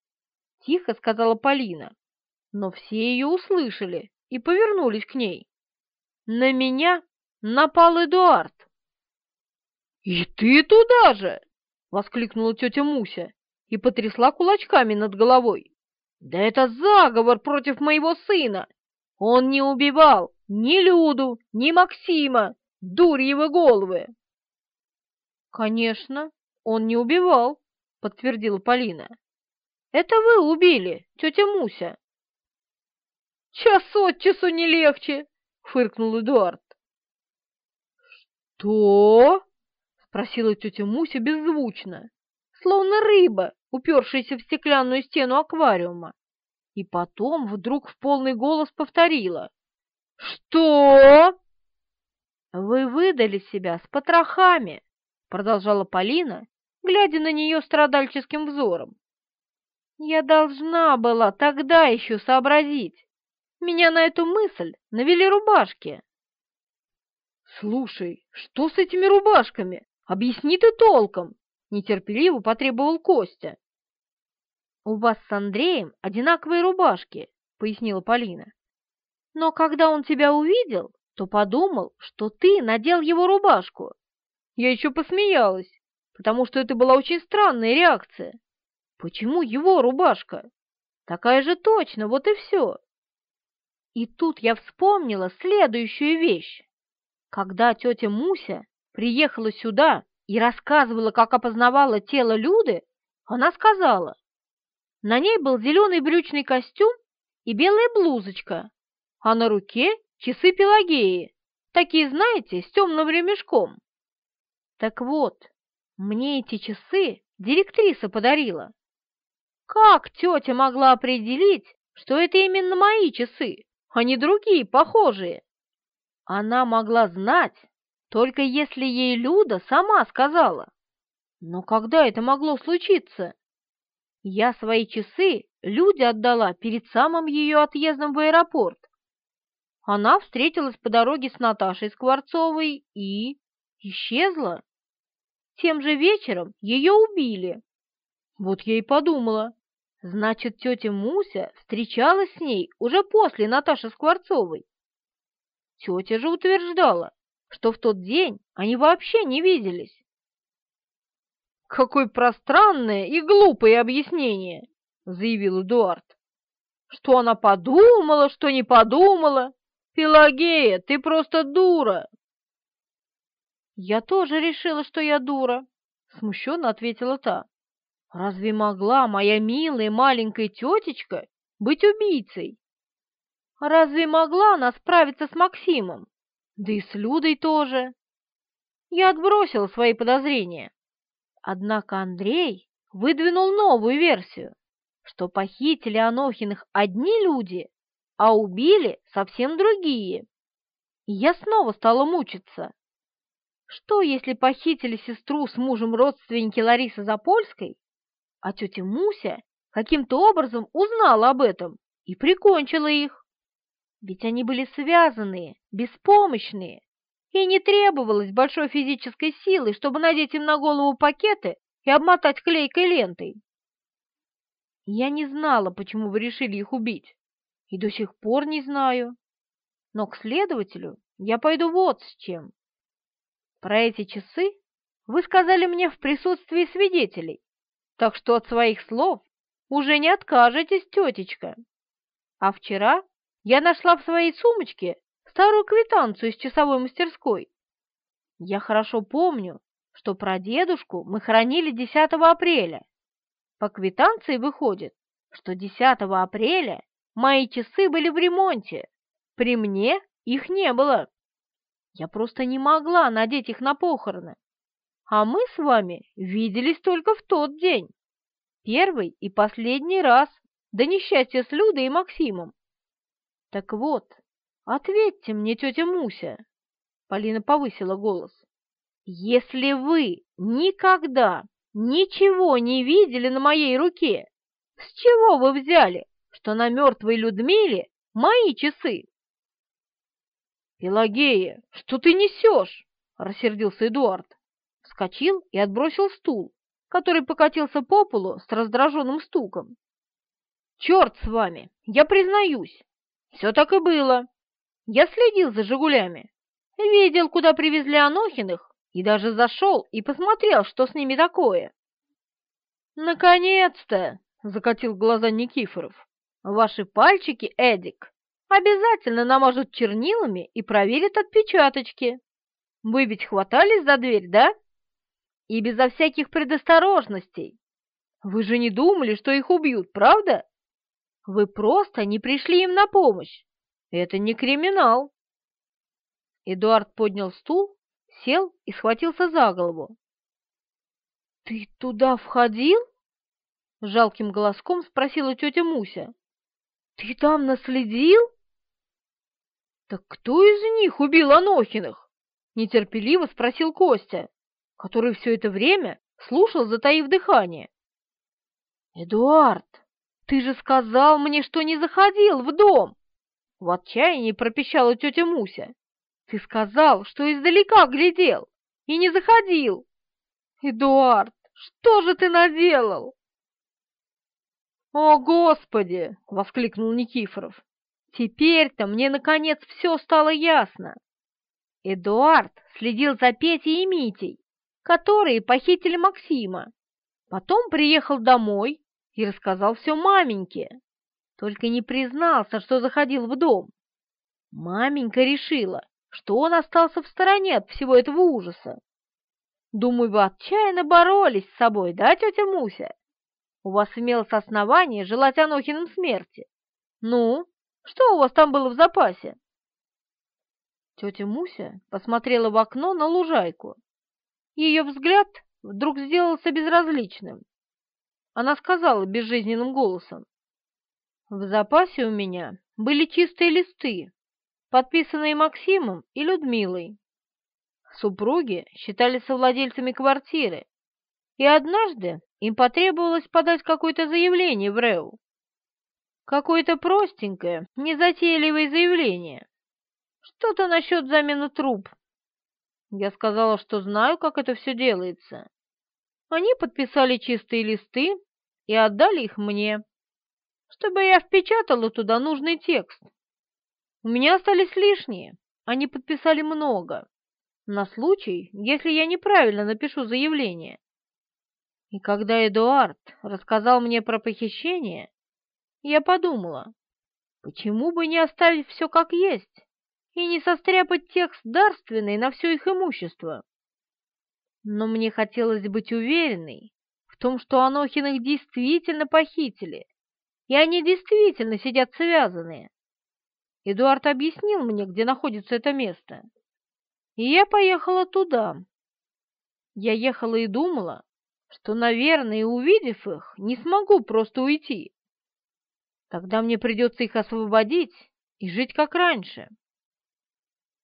тихо сказала Полина, но все ее услышали и повернулись к ней. На меня напал Эдуард. «И ты туда же!» — воскликнула тетя Муся и потрясла кулачками над головой. «Да это заговор против моего сына! Он не убивал ни Люду, ни Максима, дурь головы!» «Конечно, он не убивал», — подтвердила Полина. «Это вы убили, тетя Муся». «Час от часу не легче», — фыркнул Эдуард. «Что?» просила тетя Муся беззвучно, словно рыба, упершаяся в стеклянную стену аквариума. И потом вдруг в полный голос повторила. «Что?» «Вы выдали себя с потрохами», — продолжала Полина, глядя на нее страдальческим взором. «Я должна была тогда еще сообразить. Меня на эту мысль навели рубашки». «Слушай, что с этими рубашками?» Объясни ты толком!» — нетерпеливо потребовал Костя. «У вас с Андреем одинаковые рубашки», — пояснила Полина. «Но когда он тебя увидел, то подумал, что ты надел его рубашку. Я еще посмеялась, потому что это была очень странная реакция. Почему его рубашка? Такая же точно, вот и все». И тут я вспомнила следующую вещь. Когда тетя Муся приехала сюда и рассказывала, как опознавала тело Люды, она сказала. На ней был зеленый брючный костюм и белая блузочка, а на руке часы Пелагеи, такие, знаете, с темным ремешком. Так вот, мне эти часы директриса подарила. Как тетя могла определить, что это именно мои часы, а не другие, похожие? Она могла знать, только если ей Люда сама сказала. Но когда это могло случиться? Я свои часы Люде отдала перед самым ее отъездом в аэропорт. Она встретилась по дороге с Наташей Скворцовой и... исчезла. Тем же вечером ее убили. Вот я и подумала. Значит, тетя Муся встречалась с ней уже после Наташи Скворцовой. Тетя же утверждала, что в тот день они вообще не виделись. «Какое пространное и глупое объяснение!» — заявил Эдуард. «Что она подумала, что не подумала? Пелагея, ты просто дура!» «Я тоже решила, что я дура», — смущенно ответила та. «Разве могла моя милая маленькая тетечка быть убийцей? Разве могла она справиться с Максимом? да и с Людой тоже. Я отбросил свои подозрения. Однако Андрей выдвинул новую версию, что похитили Анохиных одни люди, а убили совсем другие. И я снова стала мучиться. Что, если похитили сестру с мужем родственники Ларисы Запольской, а тетя Муся каким-то образом узнала об этом и прикончила их? Ведь они были связанные, беспомощные, и не требовалось большой физической силы, чтобы надеть им на голову пакеты и обмотать клейкой лентой. Я не знала, почему вы решили их убить, и до сих пор не знаю. Но к следователю я пойду вот с чем. Про эти часы вы сказали мне в присутствии свидетелей, так что от своих слов уже не откажетесь, тетечка. А вчера я нашла в своей сумочке старую квитанцию из часовой мастерской. Я хорошо помню, что про дедушку мы хранили 10 апреля. По квитанции выходит, что 10 апреля мои часы были в ремонте. При мне их не было. Я просто не могла надеть их на похороны. А мы с вами виделись только в тот день. Первый и последний раз до несчастья с Людой и Максимом. Так вот, ответьте мне, тетя Муся, Полина повысила голос. Если вы никогда ничего не видели на моей руке, с чего вы взяли, что на мертвой Людмиле мои часы? Пелагея, что ты несешь? Рассердился Эдуард. Вскочил и отбросил стул, который покатился по полу с раздраженным стуком. «Черт с вами! Я признаюсь! Все так и было. Я следил за «Жигулями», видел, куда привезли Анохиных, и даже зашел и посмотрел, что с ними такое. «Наконец-то!» — закатил глаза Никифоров. «Ваши пальчики, Эдик, обязательно намажут чернилами и проверят отпечаточки. Вы ведь хватались за дверь, да? И безо всяких предосторожностей. Вы же не думали, что их убьют, правда?» Вы просто не пришли им на помощь. Это не криминал. Эдуард поднял стул, сел и схватился за голову. «Ты туда входил?» — жалким голоском спросила тетя Муся. «Ты там наследил?» «Так кто из них убил Анохиных?» — нетерпеливо спросил Костя, который все это время слушал, затаив дыхание. «Эдуард!» «Ты же сказал мне, что не заходил в дом!» В отчаянии пропищала тетя Муся. «Ты сказал, что издалека глядел и не заходил!» «Эдуард, что же ты наделал?» «О, Господи!» — воскликнул Никифоров. «Теперь-то мне, наконец, все стало ясно!» Эдуард следил за Петей и Митей, которые похитили Максима. Потом приехал домой и рассказал все маменьке, только не признался, что заходил в дом. Маменька решила, что он остался в стороне от всего этого ужаса. Думаю, вы отчаянно боролись с собой, да, тетя Муся? У вас имелось основание желать Анохиным смерти. Ну, что у вас там было в запасе? Тетя Муся посмотрела в окно на лужайку. Ее взгляд вдруг сделался безразличным она сказала безжизненным голосом. В запасе у меня были чистые листы, подписанные Максимом и Людмилой. Супруги считались совладельцами квартиры, и однажды им потребовалось подать какое-то заявление в РЭУ. Какое-то простенькое, незатейливое заявление. Что-то насчет замены труб. Я сказала, что знаю, как это все делается, они подписали чистые листы и отдали их мне, чтобы я впечатала туда нужный текст. У меня остались лишние, они подписали много, на случай, если я неправильно напишу заявление. И когда Эдуард рассказал мне про похищение, я подумала, почему бы не оставить все как есть и не состряпать текст дарственный на все их имущество? но мне хотелось быть уверенной в том, что Анохиных действительно похитили, и они действительно сидят связанные. Эдуард объяснил мне, где находится это место, и я поехала туда. Я ехала и думала, что, наверное, увидев их, не смогу просто уйти. Тогда мне придется их освободить и жить как раньше.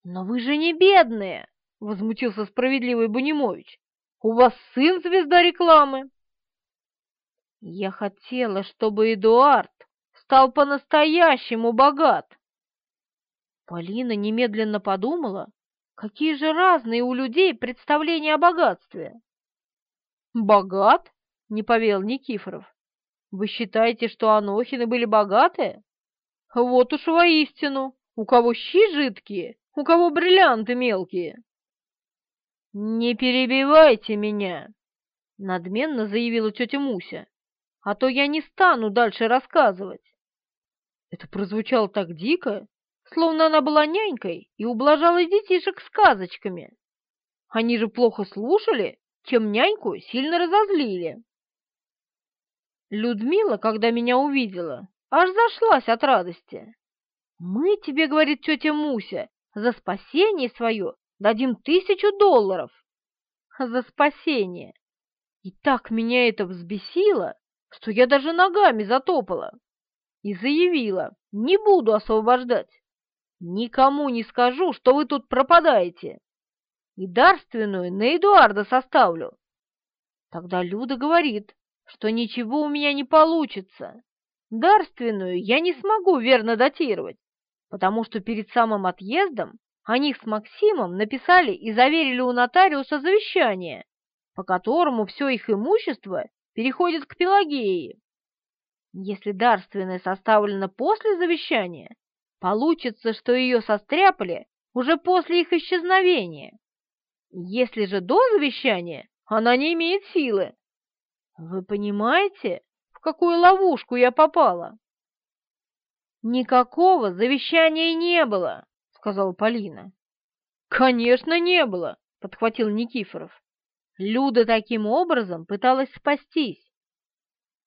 Но вы же не бедные! — возмутился справедливый Бунимович. «У вас сын звезда рекламы!» «Я хотела, чтобы Эдуард стал по-настоящему богат!» Полина немедленно подумала, какие же разные у людей представления о богатстве. «Богат?» — не повел Никифоров. «Вы считаете, что Анохины были богаты? Вот уж воистину, у кого щи жидкие, у кого бриллианты мелкие!» «Не перебивайте меня!» — надменно заявила тетя Муся. «А то я не стану дальше рассказывать!» Это прозвучало так дико, словно она была нянькой и ублажала детишек сказочками. Они же плохо слушали, чем няньку сильно разозлили. Людмила, когда меня увидела, аж зашлась от радости. «Мы тебе, — говорит тетя Муся, — за спасение свое Дадим тысячу долларов за спасение. И так меня это взбесило, что я даже ногами затопала и заявила, не буду освобождать. Никому не скажу, что вы тут пропадаете. И дарственную на Эдуарда составлю. Тогда Люда говорит, что ничего у меня не получится. Дарственную я не смогу верно датировать, потому что перед самым отъездом о них с Максимом написали и заверили у нотариуса завещание, по которому все их имущество переходит к Пелагеи. Если дарственное составлено после завещания, получится, что ее состряпали уже после их исчезновения. Если же до завещания, она не имеет силы. Вы понимаете, в какую ловушку я попала? Никакого завещания не было сказала Полина. Конечно, не было, подхватил Никифоров. Люда таким образом пыталась спастись.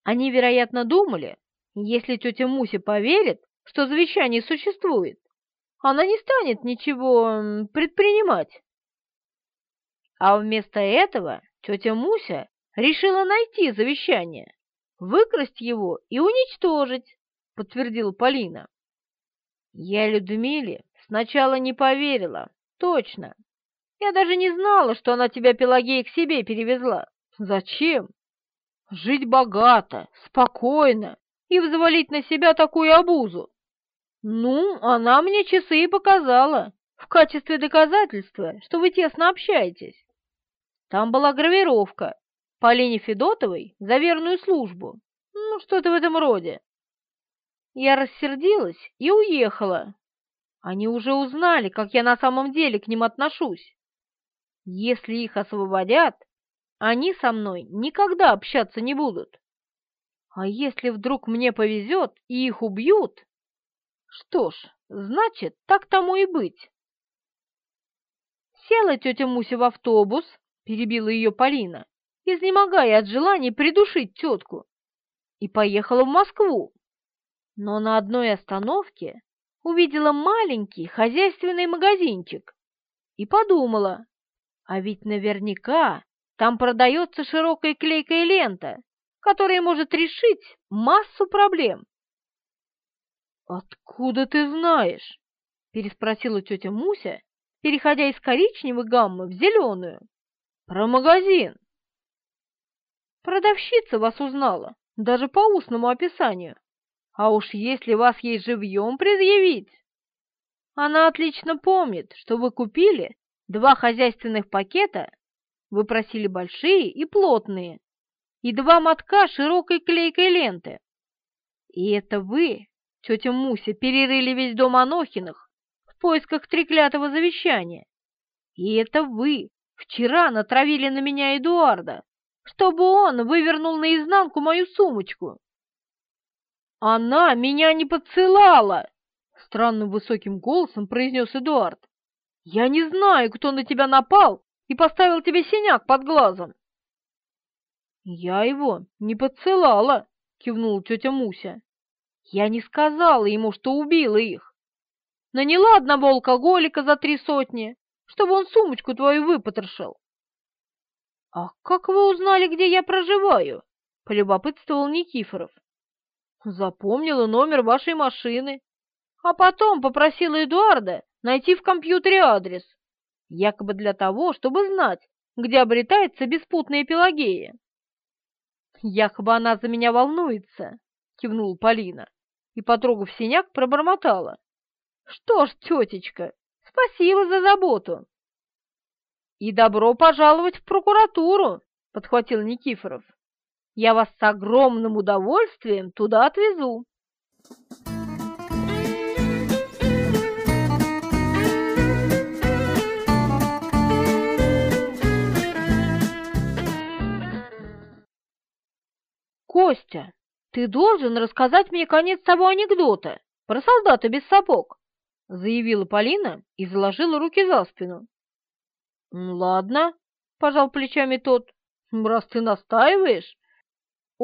Они, вероятно, думали, если тетя Муся поверит, что завещание существует, она не станет ничего предпринимать. А вместо этого тетя Муся решила найти завещание, выкрасть его и уничтожить, подтвердила Полина. Я Людмиле Сначала не поверила, точно. Я даже не знала, что она тебя, Пелагея, к себе перевезла. Зачем? Жить богато, спокойно и взвалить на себя такую обузу. Ну, она мне часы и показала, в качестве доказательства, что вы тесно общаетесь. Там была гравировка Полине Федотовой за верную службу. Ну, что-то в этом роде. Я рассердилась и уехала, они уже узнали, как я на самом деле к ним отношусь. Если их освободят, они со мной никогда общаться не будут. А если вдруг мне повезет и их убьют? Что ж, значит, так тому и быть. Села тетя Муся в автобус, перебила ее Полина, изнемогая от желания придушить тетку, и поехала в Москву. Но на одной остановке увидела маленький хозяйственный магазинчик и подумала, а ведь наверняка там продается широкая клейкая лента, которая может решить массу проблем. «Откуда ты знаешь?» — переспросила тетя Муся, переходя из коричневой гаммы в зеленую. «Про магазин!» Продавщица вас узнала, даже по устному описанию. А уж если вас ей живьем предъявить... Она отлично помнит, что вы купили два хозяйственных пакета, вы просили большие и плотные, и два мотка широкой клейкой ленты. И это вы, тетя Муся, перерыли весь дом Анохиных в поисках треклятого завещания. И это вы вчера натравили на меня Эдуарда, чтобы он вывернул наизнанку мою сумочку. «Она меня не поцелала!» — странным высоким голосом произнес Эдуард. «Я не знаю, кто на тебя напал и поставил тебе синяк под глазом!» «Я его не поцелала!» — кивнула тетя Муся. «Я не сказала ему, что убила их. Наняла одного алкоголика за три сотни, чтобы он сумочку твою выпотрошил». «А как вы узнали, где я проживаю?» — полюбопытствовал Никифоров. Запомнила номер вашей машины, а потом попросила Эдуарда найти в компьютере адрес, якобы для того, чтобы знать, где обретается беспутная Пелагея. «Якобы она за меня волнуется», — кивнула Полина и, потрогав синяк, пробормотала. «Что ж, тетечка, спасибо за заботу». «И добро пожаловать в прокуратуру», — подхватил Никифоров. Я вас с огромным удовольствием туда отвезу. Костя, ты должен рассказать мне конец того анекдота про солдата без сапог, заявила Полина и заложила руки за спину. Ну «Ладно», — пожал плечами тот, — «раз ты настаиваешь,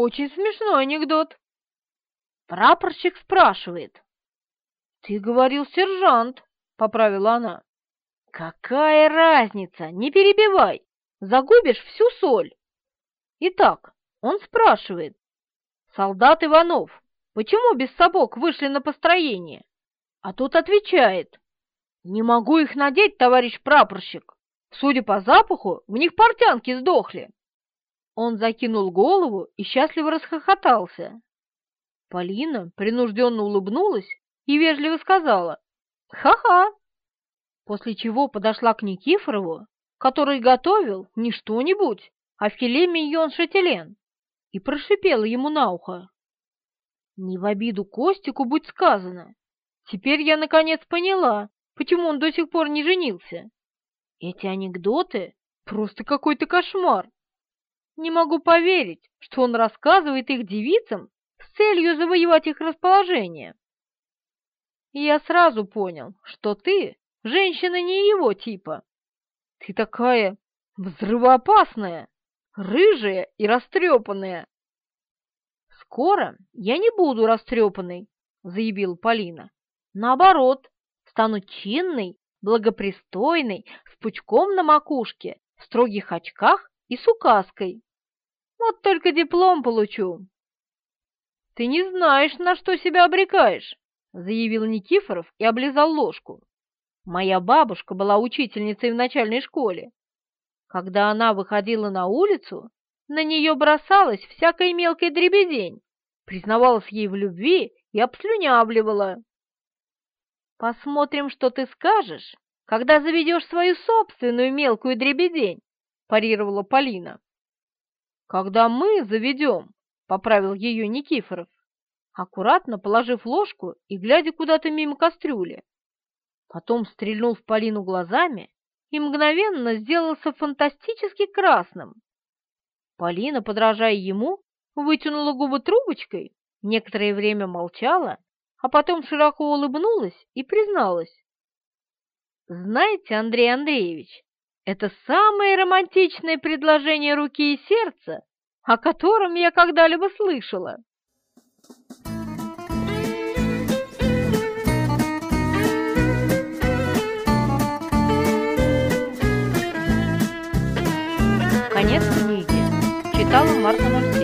очень смешной анекдот. Прапорщик спрашивает. «Ты говорил, сержант», — поправила она. «Какая разница? Не перебивай! Загубишь всю соль!» Итак, он спрашивает. «Солдат Иванов, почему без сапог вышли на построение?» А тот отвечает. «Не могу их надеть, товарищ прапорщик. Судя по запаху, в них портянки сдохли». Он закинул голову и счастливо расхохотался. Полина принужденно улыбнулась и вежливо сказала «Ха-ха!», после чего подошла к Никифорову, который готовил не что-нибудь, а филе миньон шателен, и прошипела ему на ухо. Не в обиду Костику будь сказано. Теперь я наконец поняла, почему он до сих пор не женился. Эти анекдоты — просто какой-то кошмар. Не могу поверить, что он рассказывает их девицам с целью завоевать их расположение. Я сразу понял, что ты женщина не его типа. Ты такая взрывоопасная, рыжая и растрепанная. Скоро я не буду растрепанной, заявила Полина. Наоборот, стану чинной, благопристойной, с пучком на макушке, в строгих очках и с указкой. Вот только диплом получу». «Ты не знаешь, на что себя обрекаешь», — заявил Никифоров и облизал ложку. «Моя бабушка была учительницей в начальной школе. Когда она выходила на улицу, на нее бросалась всякая мелкая дребедень, признавалась ей в любви и обслюнявливала. «Посмотрим, что ты скажешь, когда заведешь свою собственную мелкую дребедень», – парировала Полина. «Когда мы заведем», — поправил ее Никифоров, аккуратно положив ложку и глядя куда-то мимо кастрюли. Потом стрельнул в Полину глазами и мгновенно сделался фантастически красным. Полина, подражая ему, вытянула губы трубочкой, некоторое время молчала, а потом широко улыбнулась и призналась. «Знаете, Андрей Андреевич, это самое романтичное предложение руки и сердца, о котором я когда-либо слышала. Конец книги. Читала Марта Мальцова.